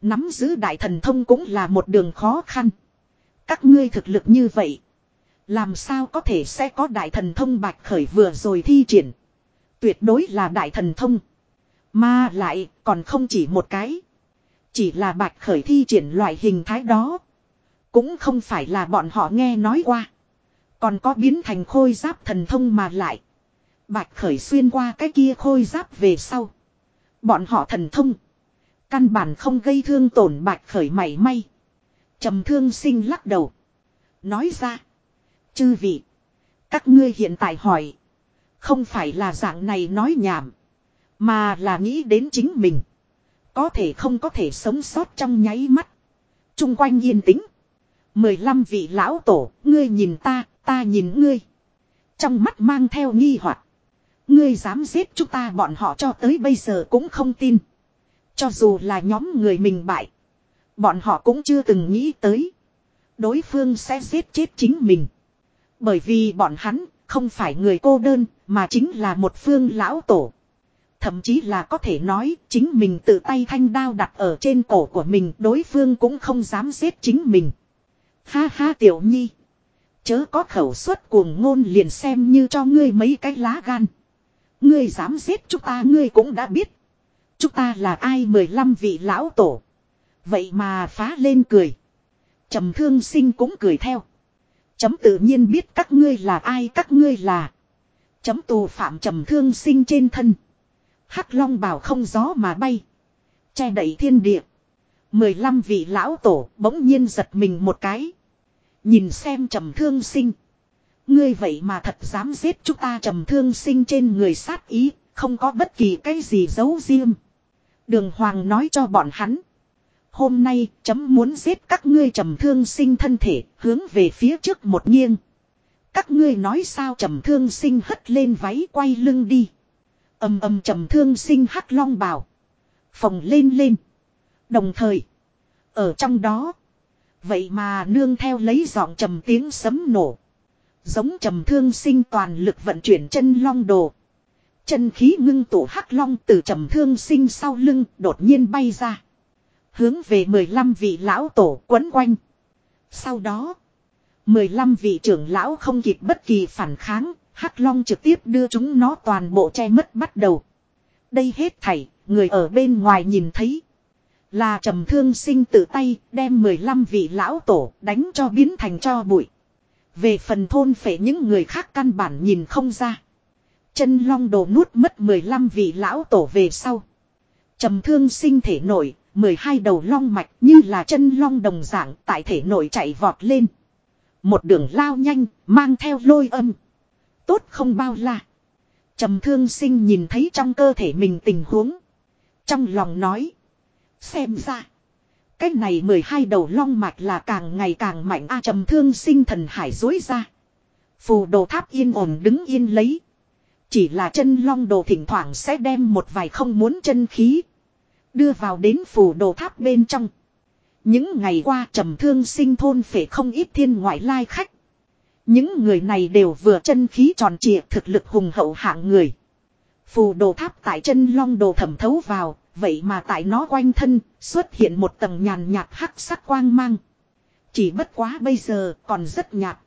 Nắm giữ đại thần thông cũng là một đường khó khăn. Các ngươi thực lực như vậy. Làm sao có thể sẽ có đại thần thông bạch khởi vừa rồi thi triển. Tuyệt đối là đại thần thông. Mà lại, còn không chỉ một cái. Chỉ là bạch khởi thi triển loại hình thái đó. Cũng không phải là bọn họ nghe nói qua. Còn có biến thành khôi giáp thần thông mà lại. Bạch khởi xuyên qua cái kia khôi giáp về sau. Bọn họ thần thông. Căn bản không gây thương tổn bạch khởi mảy may. trầm thương sinh lắc đầu. Nói ra. Chư vị. Các ngươi hiện tại hỏi. Không phải là dạng này nói nhảm. Mà là nghĩ đến chính mình. Có thể không có thể sống sót trong nháy mắt. Trung quanh yên tĩnh. Mười lăm vị lão tổ, ngươi nhìn ta, ta nhìn ngươi. Trong mắt mang theo nghi hoặc Ngươi dám giết chúng ta bọn họ cho tới bây giờ cũng không tin. Cho dù là nhóm người mình bại. Bọn họ cũng chưa từng nghĩ tới. Đối phương sẽ giết chết chính mình. Bởi vì bọn hắn không phải người cô đơn, mà chính là một phương lão tổ. Thậm chí là có thể nói chính mình tự tay thanh đao đặt ở trên cổ của mình, đối phương cũng không dám giết chính mình. Ha ha tiểu nhi. Chớ có khẩu suất cuồng ngôn liền xem như cho ngươi mấy cái lá gan. Ngươi dám giết chúng ta, ngươi cũng đã biết. Chúng ta là ai mười lăm vị lão tổ. Vậy mà phá lên cười. trầm thương sinh cũng cười theo. Chấm tự nhiên biết các ngươi là ai, các ngươi là. Chấm tù phạm trầm thương sinh trên thân. Hắc long bảo không gió mà bay. Che đẩy thiên địa. Mười lăm vị lão tổ bỗng nhiên giật mình một cái. Nhìn xem trầm thương sinh. Ngươi vậy mà thật dám giết chúng ta trầm thương sinh trên người sát ý. Không có bất kỳ cái gì giấu riêng. Đường Hoàng nói cho bọn hắn. Hôm nay, chấm muốn giết các ngươi trầm thương sinh thân thể, hướng về phía trước một nghiêng. Các ngươi nói sao trầm thương sinh hất lên váy quay lưng đi. Âm âm trầm thương sinh hắc long bào. Phồng lên lên. Đồng thời. Ở trong đó. Vậy mà nương theo lấy giọng trầm tiếng sấm nổ. Giống trầm thương sinh toàn lực vận chuyển chân long đồ. Chân khí ngưng tụ hắc long từ trầm thương sinh sau lưng đột nhiên bay ra. Hướng về 15 vị lão tổ quấn quanh. Sau đó. 15 vị trưởng lão không kịp bất kỳ phản kháng. Hắc long trực tiếp đưa chúng nó toàn bộ che mất bắt đầu. Đây hết thảy, người ở bên ngoài nhìn thấy. Là trầm thương sinh tự tay đem 15 vị lão tổ đánh cho biến thành cho bụi. Về phần thôn phệ những người khác căn bản nhìn không ra. Chân long đồ nuốt mất 15 vị lão tổ về sau. Trầm thương sinh thể nổi, 12 đầu long mạch như là chân long đồng dạng tại thể nổi chạy vọt lên. Một đường lao nhanh, mang theo lôi âm. Tốt không bao la. Trầm thương sinh nhìn thấy trong cơ thể mình tình huống. Trong lòng nói. Xem ra. Cái này 12 đầu long mạch là càng ngày càng mạnh a trầm thương sinh thần hải dối ra. Phù đồ tháp yên ổn đứng yên lấy. Chỉ là chân long đồ thỉnh thoảng sẽ đem một vài không muốn chân khí. Đưa vào đến phù đồ tháp bên trong. Những ngày qua trầm thương sinh thôn phải không ít thiên ngoại lai khách. Những người này đều vừa chân khí tròn trịa thực lực hùng hậu hạng người. Phù đồ tháp tại chân long đồ thẩm thấu vào, vậy mà tại nó quanh thân xuất hiện một tầng nhàn nhạt hắc sắc quang mang. Chỉ bất quá bây giờ còn rất nhạt.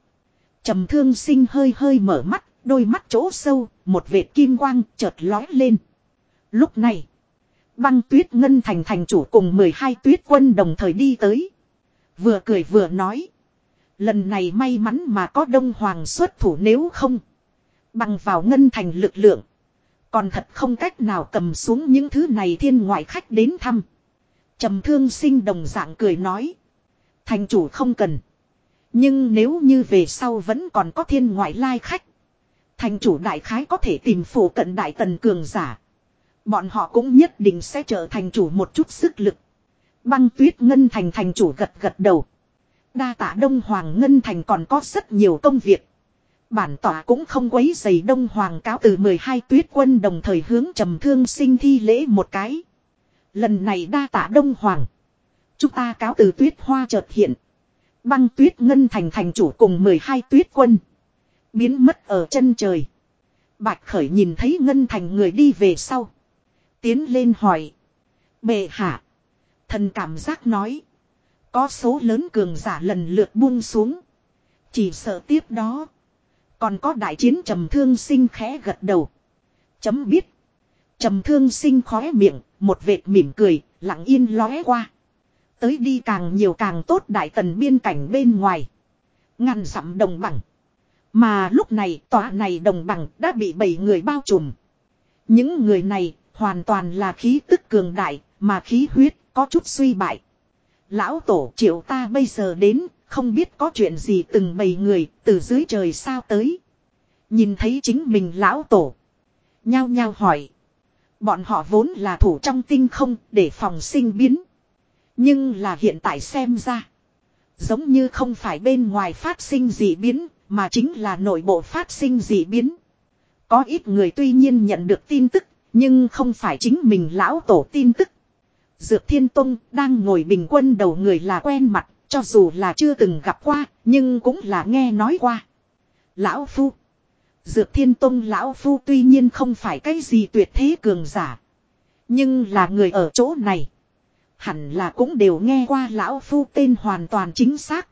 Trầm thương sinh hơi hơi mở mắt, đôi mắt chỗ sâu, một vệt kim quang chợt lói lên. Lúc này, băng tuyết ngân thành thành chủ cùng 12 tuyết quân đồng thời đi tới. Vừa cười vừa nói. Lần này may mắn mà có Đông Hoàng xuất thủ nếu không. Bằng vào ngân thành lực lượng. Còn thật không cách nào cầm xuống những thứ này thiên ngoại khách đến thăm. trầm thương sinh đồng dạng cười nói. Thành chủ không cần. Nhưng nếu như về sau vẫn còn có thiên ngoại lai khách. Thành chủ đại khái có thể tìm phổ cận đại tần cường giả. Bọn họ cũng nhất định sẽ trở thành chủ một chút sức lực. Băng tuyết ngân thành thành chủ gật gật đầu. Đa tạ Đông Hoàng Ngân Thành còn có rất nhiều công việc. Bản tỏa cũng không quấy giày Đông Hoàng cáo từ 12 tuyết quân đồng thời hướng trầm thương sinh thi lễ một cái. Lần này đa tạ Đông Hoàng. Chúng ta cáo từ tuyết hoa chợt hiện. Băng tuyết ngân thành thành chủ cùng 12 tuyết quân. Biến mất ở chân trời. Bạch khởi nhìn thấy ngân thành người đi về sau. Tiến lên hỏi. Bệ hạ. Thần cảm giác nói. Có số lớn cường giả lần lượt buông xuống. Chỉ sợ tiếp đó. Còn có đại chiến trầm thương sinh khẽ gật đầu. Chấm biết. Trầm thương sinh khóe miệng, một vệt mỉm cười, lặng yên lóe qua. Tới đi càng nhiều càng tốt đại tần biên cảnh bên ngoài. Ngăn dặm đồng bằng. Mà lúc này tòa này đồng bằng đã bị bảy người bao trùm. Những người này hoàn toàn là khí tức cường đại, mà khí huyết có chút suy bại. Lão tổ triệu ta bây giờ đến, không biết có chuyện gì từng bầy người từ dưới trời sao tới. Nhìn thấy chính mình lão tổ. Nhao nhao hỏi. Bọn họ vốn là thủ trong tinh không để phòng sinh biến. Nhưng là hiện tại xem ra. Giống như không phải bên ngoài phát sinh dị biến, mà chính là nội bộ phát sinh dị biến. Có ít người tuy nhiên nhận được tin tức, nhưng không phải chính mình lão tổ tin tức. Dược Thiên Tông đang ngồi bình quân đầu người là quen mặt, cho dù là chưa từng gặp qua, nhưng cũng là nghe nói qua. Lão Phu Dược Thiên Tông Lão Phu tuy nhiên không phải cái gì tuyệt thế cường giả. Nhưng là người ở chỗ này. Hẳn là cũng đều nghe qua Lão Phu tên hoàn toàn chính xác.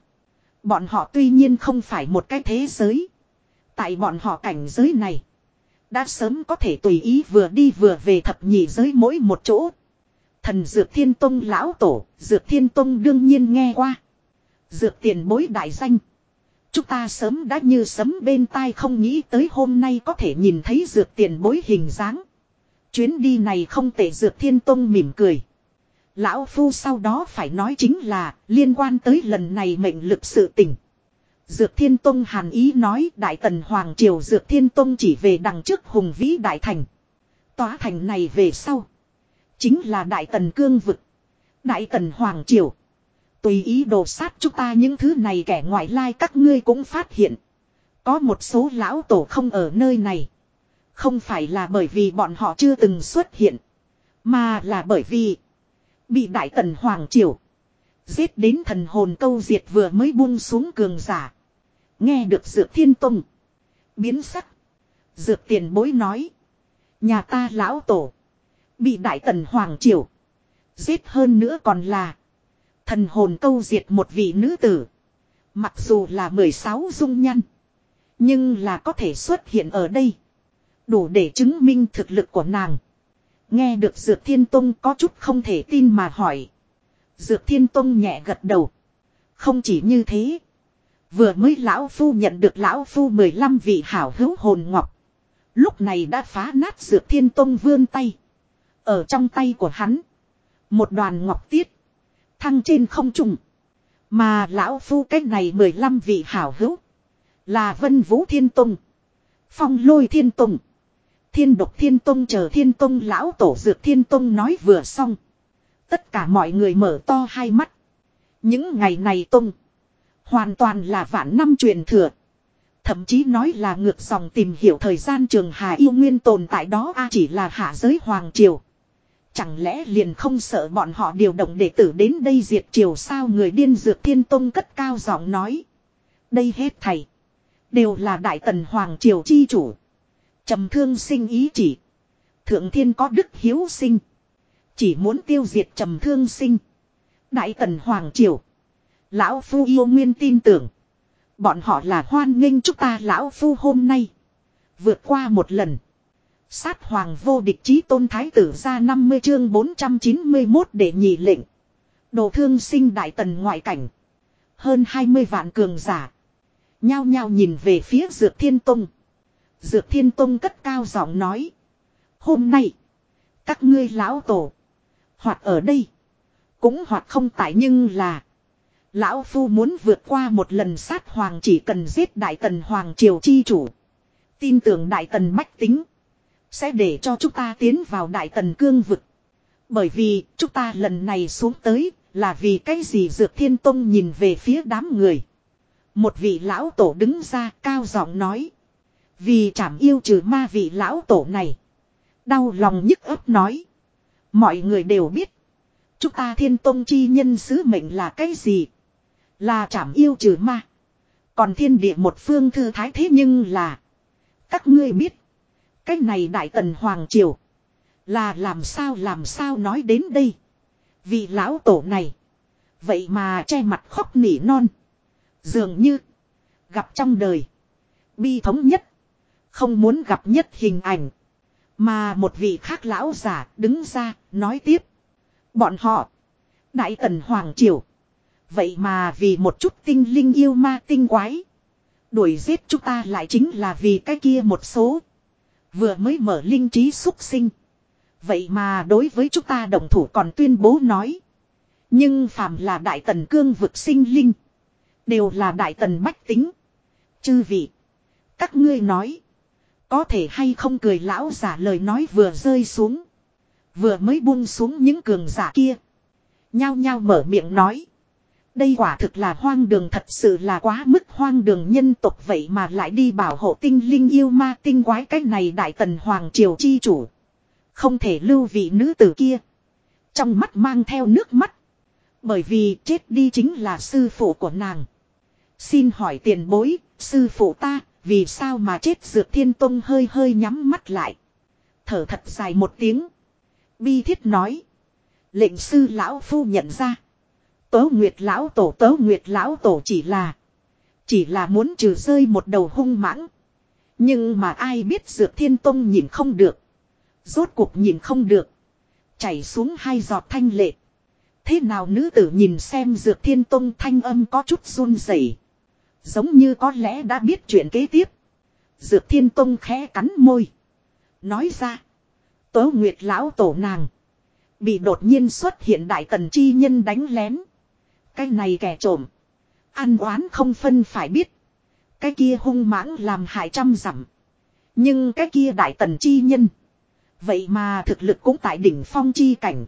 Bọn họ tuy nhiên không phải một cái thế giới. Tại bọn họ cảnh giới này. Đã sớm có thể tùy ý vừa đi vừa về thập nhị giới mỗi một chỗ. Thần Dược Thiên Tông lão tổ, Dược Thiên Tông đương nhiên nghe qua. Dược tiền bối đại danh. Chúng ta sớm đã như sấm bên tai không nghĩ tới hôm nay có thể nhìn thấy dược tiền bối hình dáng. Chuyến đi này không tệ Dược Thiên Tông mỉm cười. Lão Phu sau đó phải nói chính là liên quan tới lần này mệnh lực sự tình. Dược Thiên Tông hàn ý nói Đại Tần Hoàng Triều Dược Thiên Tông chỉ về đằng trước hùng vĩ Đại Thành. Tòa thành này về sau. Chính là Đại Tần Cương Vực. Đại Tần Hoàng Triều. Tùy ý đồ sát chúng ta những thứ này kẻ ngoại lai các ngươi cũng phát hiện. Có một số lão tổ không ở nơi này. Không phải là bởi vì bọn họ chưa từng xuất hiện. Mà là bởi vì. Bị Đại Tần Hoàng Triều. Giết đến thần hồn câu diệt vừa mới buông xuống cường giả. Nghe được Dược Thiên Tông. Biến sắc. Dược tiền bối nói. Nhà ta lão tổ. Bị Đại Tần Hoàng Triều. Giết hơn nữa còn là. Thần hồn câu diệt một vị nữ tử. Mặc dù là 16 dung nhăn. Nhưng là có thể xuất hiện ở đây. Đủ để chứng minh thực lực của nàng. Nghe được Dược Thiên Tông có chút không thể tin mà hỏi. Dược Thiên Tông nhẹ gật đầu. Không chỉ như thế. Vừa mới lão phu nhận được lão phu 15 vị hảo hữu hồn ngọc. Lúc này đã phá nát Dược Thiên Tông vươn tay. Ở trong tay của hắn. Một đoàn ngọc tiết. Thăng trên không trung. Mà lão phu cách này 15 vị hảo hữu. Là Vân Vũ Thiên Tông. Phong Lôi Thiên Tông. Thiên Độc Thiên Tông chờ Thiên Tông lão tổ dược Thiên Tông nói vừa xong. Tất cả mọi người mở to hai mắt. Những ngày này Tông. Hoàn toàn là vạn năm truyền thừa. Thậm chí nói là ngược dòng tìm hiểu thời gian trường Hà yêu nguyên tồn tại đó, a chỉ là hạ giới Hoàng Triều. Chẳng lẽ liền không sợ bọn họ điều động đệ tử đến đây diệt triều sao người điên dược thiên tông cất cao giọng nói. Đây hết thầy. Đều là đại tần Hoàng Triều chi chủ. trầm thương sinh ý chỉ. Thượng thiên có đức hiếu sinh. Chỉ muốn tiêu diệt trầm thương sinh. Đại tần Hoàng Triều. Lão Phu yêu nguyên tin tưởng. Bọn họ là hoan nghênh chúng ta Lão Phu hôm nay. Vượt qua một lần. Sát hoàng vô địch chí tôn thái tử ra 50 chương 491 để nhị lệnh. Đồ thương sinh đại tần ngoại cảnh. Hơn 20 vạn cường giả. Nhao nhao nhìn về phía Dược Thiên Tông. Dược Thiên Tông cất cao giọng nói. Hôm nay. Các ngươi lão tổ. Hoặc ở đây. Cũng hoặc không tại nhưng là. Lão Phu muốn vượt qua một lần sát hoàng chỉ cần giết Đại Tần Hoàng Triều Chi Chủ. Tin tưởng Đại Tần Bách Tính. Sẽ để cho chúng ta tiến vào Đại Tần Cương Vực. Bởi vì chúng ta lần này xuống tới là vì cái gì Dược Thiên Tông nhìn về phía đám người. Một vị lão tổ đứng ra cao giọng nói. Vì chảm yêu trừ ma vị lão tổ này. Đau lòng nhức ấp nói. Mọi người đều biết. Chúng ta thiên tông chi nhân sứ mệnh là cái gì? Là chảm yêu trừ ma. Còn thiên địa một phương thư thái thế nhưng là. Các ngươi biết. Cái này đại tần hoàng triều. Là làm sao làm sao nói đến đây. Vì lão tổ này. Vậy mà che mặt khóc nỉ non. Dường như. Gặp trong đời. Bi thống nhất. Không muốn gặp nhất hình ảnh. Mà một vị khác lão giả đứng ra nói tiếp. Bọn họ. Đại tần Hoàng Triều. Vậy mà vì một chút tinh linh yêu ma tinh quái. Đuổi giết chúng ta lại chính là vì cái kia một số. Vừa mới mở linh trí xúc sinh. Vậy mà đối với chúng ta đồng thủ còn tuyên bố nói. Nhưng phàm là đại tần cương vực sinh linh. Đều là đại tần bách tính. Chư vị. Các ngươi nói. Có thể hay không cười lão giả lời nói vừa rơi xuống. Vừa mới buông xuống những cường giả kia. Nhao nhao mở miệng nói. Đây quả thực là hoang đường thật sự là quá mức hoang đường nhân tộc vậy mà lại đi bảo hộ tinh linh yêu ma tinh quái cách này đại tần hoàng triều chi chủ. Không thể lưu vị nữ tử kia. Trong mắt mang theo nước mắt. Bởi vì chết đi chính là sư phụ của nàng. Xin hỏi tiền bối, sư phụ ta, vì sao mà chết dược thiên tông hơi hơi nhắm mắt lại. Thở thật dài một tiếng. Bi thiết nói. Lệnh sư lão phu nhận ra. Tớ nguyệt lão tổ, tớ nguyệt lão tổ chỉ là. Chỉ là muốn trừ rơi một đầu hung mãng. Nhưng mà ai biết dược thiên tông nhìn không được. Rốt cuộc nhìn không được. Chảy xuống hai giọt thanh lệ. Thế nào nữ tử nhìn xem dược thiên tông thanh âm có chút run rẩy Giống như có lẽ đã biết chuyện kế tiếp. Dược thiên tông khẽ cắn môi. Nói ra. Tớ nguyệt lão tổ nàng. Bị đột nhiên xuất hiện đại tần chi nhân đánh lén. Cái này kẻ trộm. Ăn oán không phân phải biết. Cái kia hung mãng làm hại trăm dặm. Nhưng cái kia đại tần chi nhân. Vậy mà thực lực cũng tại đỉnh phong chi cảnh.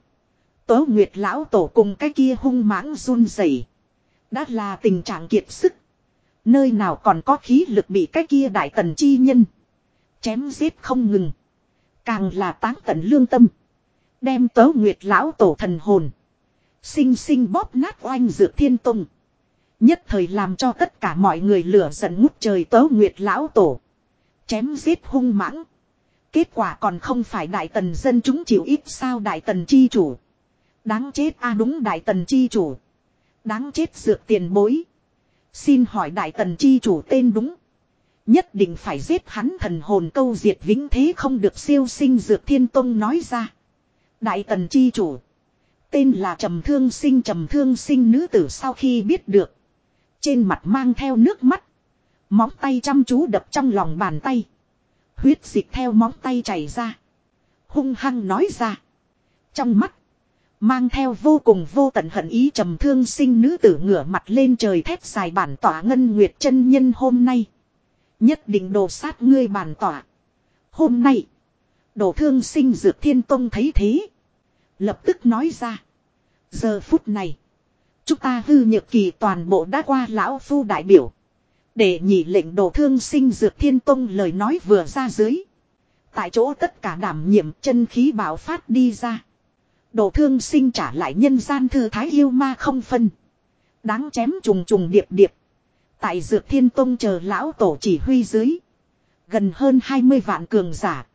Tớ nguyệt lão tổ cùng cái kia hung mãng run rẩy Đã là tình trạng kiệt sức. Nơi nào còn có khí lực bị cái kia đại tần chi nhân. Chém giết không ngừng. Càng là táng tận lương tâm. Đem tớ nguyệt lão tổ thần hồn. Sinh sinh bóp nát oanh dược thiên tông. Nhất thời làm cho tất cả mọi người lửa giận ngút trời tớ nguyệt lão tổ. Chém giết hung mãng. Kết quả còn không phải đại tần dân chúng chịu ít sao đại tần chi chủ. Đáng chết a à đúng đại tần chi chủ. Đáng chết dược tiền bối. Xin hỏi đại tần chi chủ tên đúng. Nhất định phải giết hắn thần hồn câu diệt vĩnh thế không được siêu sinh dược thiên tông nói ra. Đại tần chi chủ. Tên là trầm thương sinh trầm thương sinh nữ tử sau khi biết được. Trên mặt mang theo nước mắt. Móng tay chăm chú đập trong lòng bàn tay. Huyết dịch theo móng tay chảy ra. Hung hăng nói ra. Trong mắt. Mang theo vô cùng vô tận hận ý, trầm thương sinh nữ tử ngửa mặt lên trời thét dài bản tỏa ngân nguyệt chân nhân, hôm nay. Nhất định đồ sát ngươi bản tỏa. Hôm nay. Đồ thương sinh dược thiên tông thấy thế. Lập tức nói ra. Giờ phút này. Chúng ta hư nhược kỳ toàn bộ đã qua lão phu đại biểu. Để nhị lệnh đồ thương sinh dược thiên tông lời nói vừa ra dưới. Tại chỗ tất cả đảm nhiệm chân khí bảo phát đi ra. Đồ thương sinh trả lại nhân gian thư thái yêu ma không phân. Đáng chém trùng trùng điệp điệp. Tại dược thiên tông chờ lão tổ chỉ huy dưới. Gần hơn 20 vạn cường giả.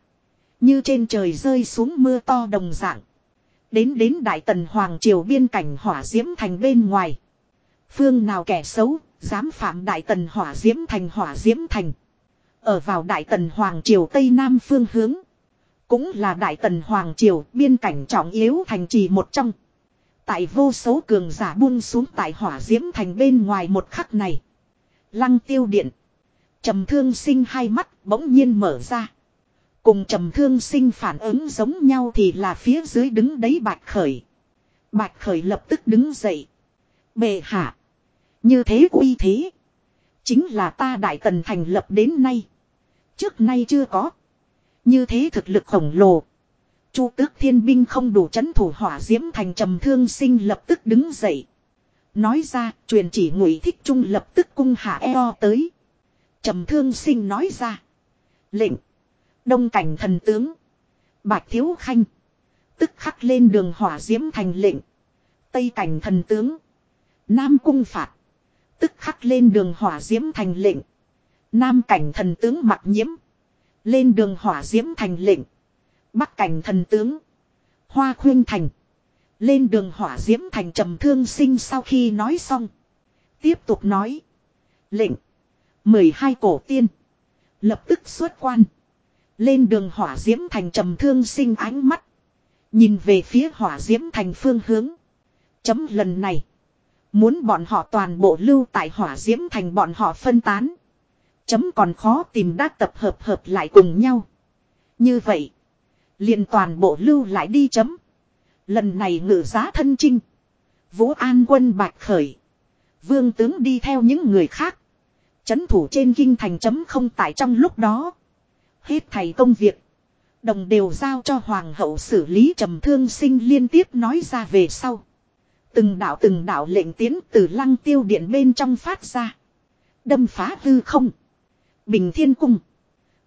Như trên trời rơi xuống mưa to đồng dạng. Đến đến Đại Tần Hoàng Triều biên cảnh hỏa diễm thành bên ngoài. Phương nào kẻ xấu, dám phạm Đại Tần hỏa diễm thành hỏa diễm thành. Ở vào Đại Tần Hoàng Triều Tây Nam phương hướng. Cũng là Đại Tần Hoàng Triều biên cảnh trọng yếu thành trì một trong. Tại vô số cường giả buông xuống tại hỏa diễm thành bên ngoài một khắc này. Lăng tiêu điện. trầm thương sinh hai mắt bỗng nhiên mở ra. Cùng trầm thương sinh phản ứng giống nhau thì là phía dưới đứng đấy bạch khởi. Bạch khởi lập tức đứng dậy. Bệ hạ. Như thế uy thế. Chính là ta đại tần thành lập đến nay. Trước nay chưa có. Như thế thực lực khổng lồ. Chu tước thiên binh không đủ chấn thủ hỏa diễm thành trầm thương sinh lập tức đứng dậy. Nói ra, truyền chỉ ngụy thích trung lập tức cung hạ eo tới. Trầm thương sinh nói ra. Lệnh. Đông cảnh thần tướng. Bạch thiếu khanh. Tức khắc lên đường hỏa diễm thành lệnh. Tây cảnh thần tướng. Nam cung phạt. Tức khắc lên đường hỏa diễm thành lệnh. Nam cảnh thần tướng mặc nhiễm. Lên đường hỏa diễm thành lệnh. Bắc cảnh thần tướng. Hoa khuyên thành. Lên đường hỏa diễm thành trầm thương sinh sau khi nói xong. Tiếp tục nói. Lệnh. mười hai cổ tiên. Lập tức xuất quan. Lên đường hỏa diễm thành trầm thương sinh ánh mắt. Nhìn về phía hỏa diễm thành phương hướng. Chấm lần này. Muốn bọn họ toàn bộ lưu tại hỏa diễm thành bọn họ phân tán. Chấm còn khó tìm đã tập hợp hợp lại cùng nhau. Như vậy. liền toàn bộ lưu lại đi chấm. Lần này ngự giá thân trinh. Vũ An quân bạch khởi. Vương tướng đi theo những người khác. Chấn thủ trên kinh thành chấm không tại trong lúc đó. Hết thầy công việc. Đồng đều giao cho hoàng hậu xử lý trầm thương sinh liên tiếp nói ra về sau. Từng đạo từng đạo lệnh tiến từ lăng tiêu điện bên trong phát ra. Đâm phá hư không. Bình thiên cung.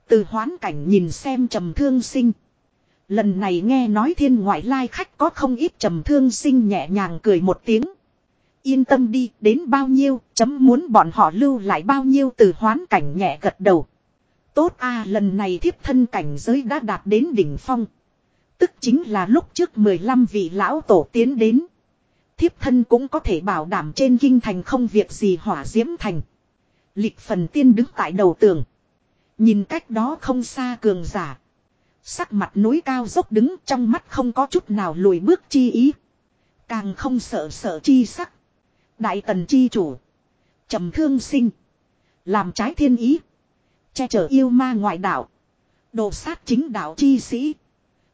Từ hoán cảnh nhìn xem trầm thương sinh. Lần này nghe nói thiên ngoại lai khách có không ít trầm thương sinh nhẹ nhàng cười một tiếng. Yên tâm đi, đến bao nhiêu, chấm muốn bọn họ lưu lại bao nhiêu từ hoán cảnh nhẹ gật đầu. Tốt a, lần này thiếp thân cảnh giới đã đạt đến đỉnh phong. Tức chính là lúc trước 15 vị lão tổ tiến đến. Thiếp thân cũng có thể bảo đảm trên kinh thành không việc gì hỏa diễm thành. Lịch phần tiên đứng tại đầu tường. Nhìn cách đó không xa cường giả. Sắc mặt núi cao dốc đứng trong mắt không có chút nào lùi bước chi ý. Càng không sợ sợ chi sắc. Đại tần chi chủ. trầm thương sinh. Làm trái thiên ý. Che chở yêu ma ngoại đạo. Đồ sát chính đạo chi sĩ.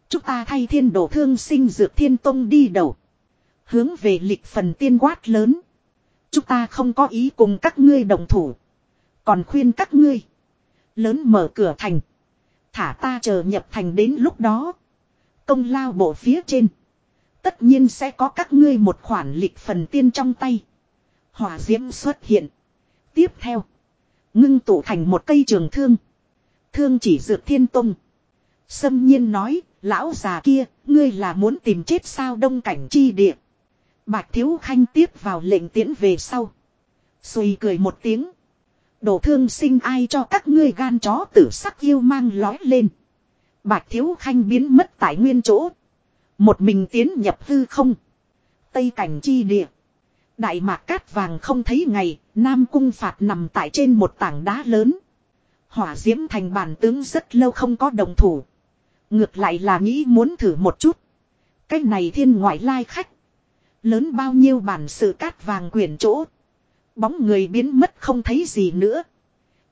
Chúng ta thay thiên đồ thương sinh dược thiên tông đi đầu. Hướng về lịch phần tiên quát lớn. Chúng ta không có ý cùng các ngươi đồng thủ. Còn khuyên các ngươi. Lớn mở cửa thành. Thả ta chờ nhập thành đến lúc đó. Công lao bộ phía trên. Tất nhiên sẽ có các ngươi một khoản lịch phần tiên trong tay. Hỏa diễm xuất hiện. Tiếp theo. Ngưng tụ thành một cây trường thương. Thương chỉ dược thiên tông. Sâm nhiên nói, lão già kia, ngươi là muốn tìm chết sao đông cảnh chi địa. Bạch Thiếu Khanh tiếp vào lệnh tiễn về sau. Xùi cười một tiếng. Đổ thương sinh ai cho các ngươi gan chó tử sắc yêu mang lói lên. Bạch Thiếu Khanh biến mất tại nguyên chỗ. Một mình tiến nhập hư không. Tây cảnh chi địa. Đại mạc cát vàng không thấy ngày, Nam Cung phạt nằm tại trên một tảng đá lớn. Hỏa diễm thành bản tướng rất lâu không có đồng thủ. Ngược lại là nghĩ muốn thử một chút. Cái này thiên ngoại lai khách. Lớn bao nhiêu bản sự cát vàng quyển chỗ. Bóng người biến mất không thấy gì nữa.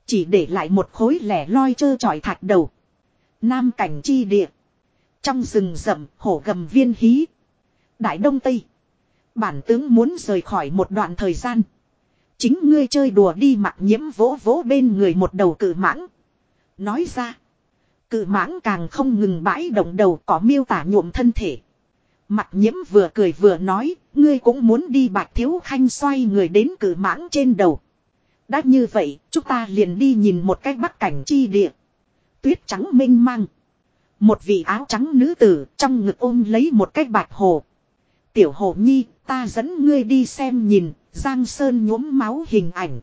Chỉ để lại một khối lẻ loi trơ trọi thạch đầu. Nam cảnh chi địa. Trong rừng rậm, hổ gầm viên hí. Đại Đông Tây. Bản tướng muốn rời khỏi một đoạn thời gian. Chính ngươi chơi đùa đi mặt nhiễm vỗ vỗ bên người một đầu cự mãng. Nói ra. Cự mãng càng không ngừng bãi động đầu có miêu tả nhuộm thân thể. Mặt nhiễm vừa cười vừa nói, ngươi cũng muốn đi bạch thiếu khanh xoay người đến cử mãng trên đầu. Đã như vậy, chúng ta liền đi nhìn một cái bắc cảnh chi địa. Tuyết trắng mênh mang. Một vị áo trắng nữ tử trong ngực ôm lấy một cái bạch hồ. Tiểu hồ nhi, ta dẫn ngươi đi xem nhìn, Giang Sơn nhuốm máu hình ảnh.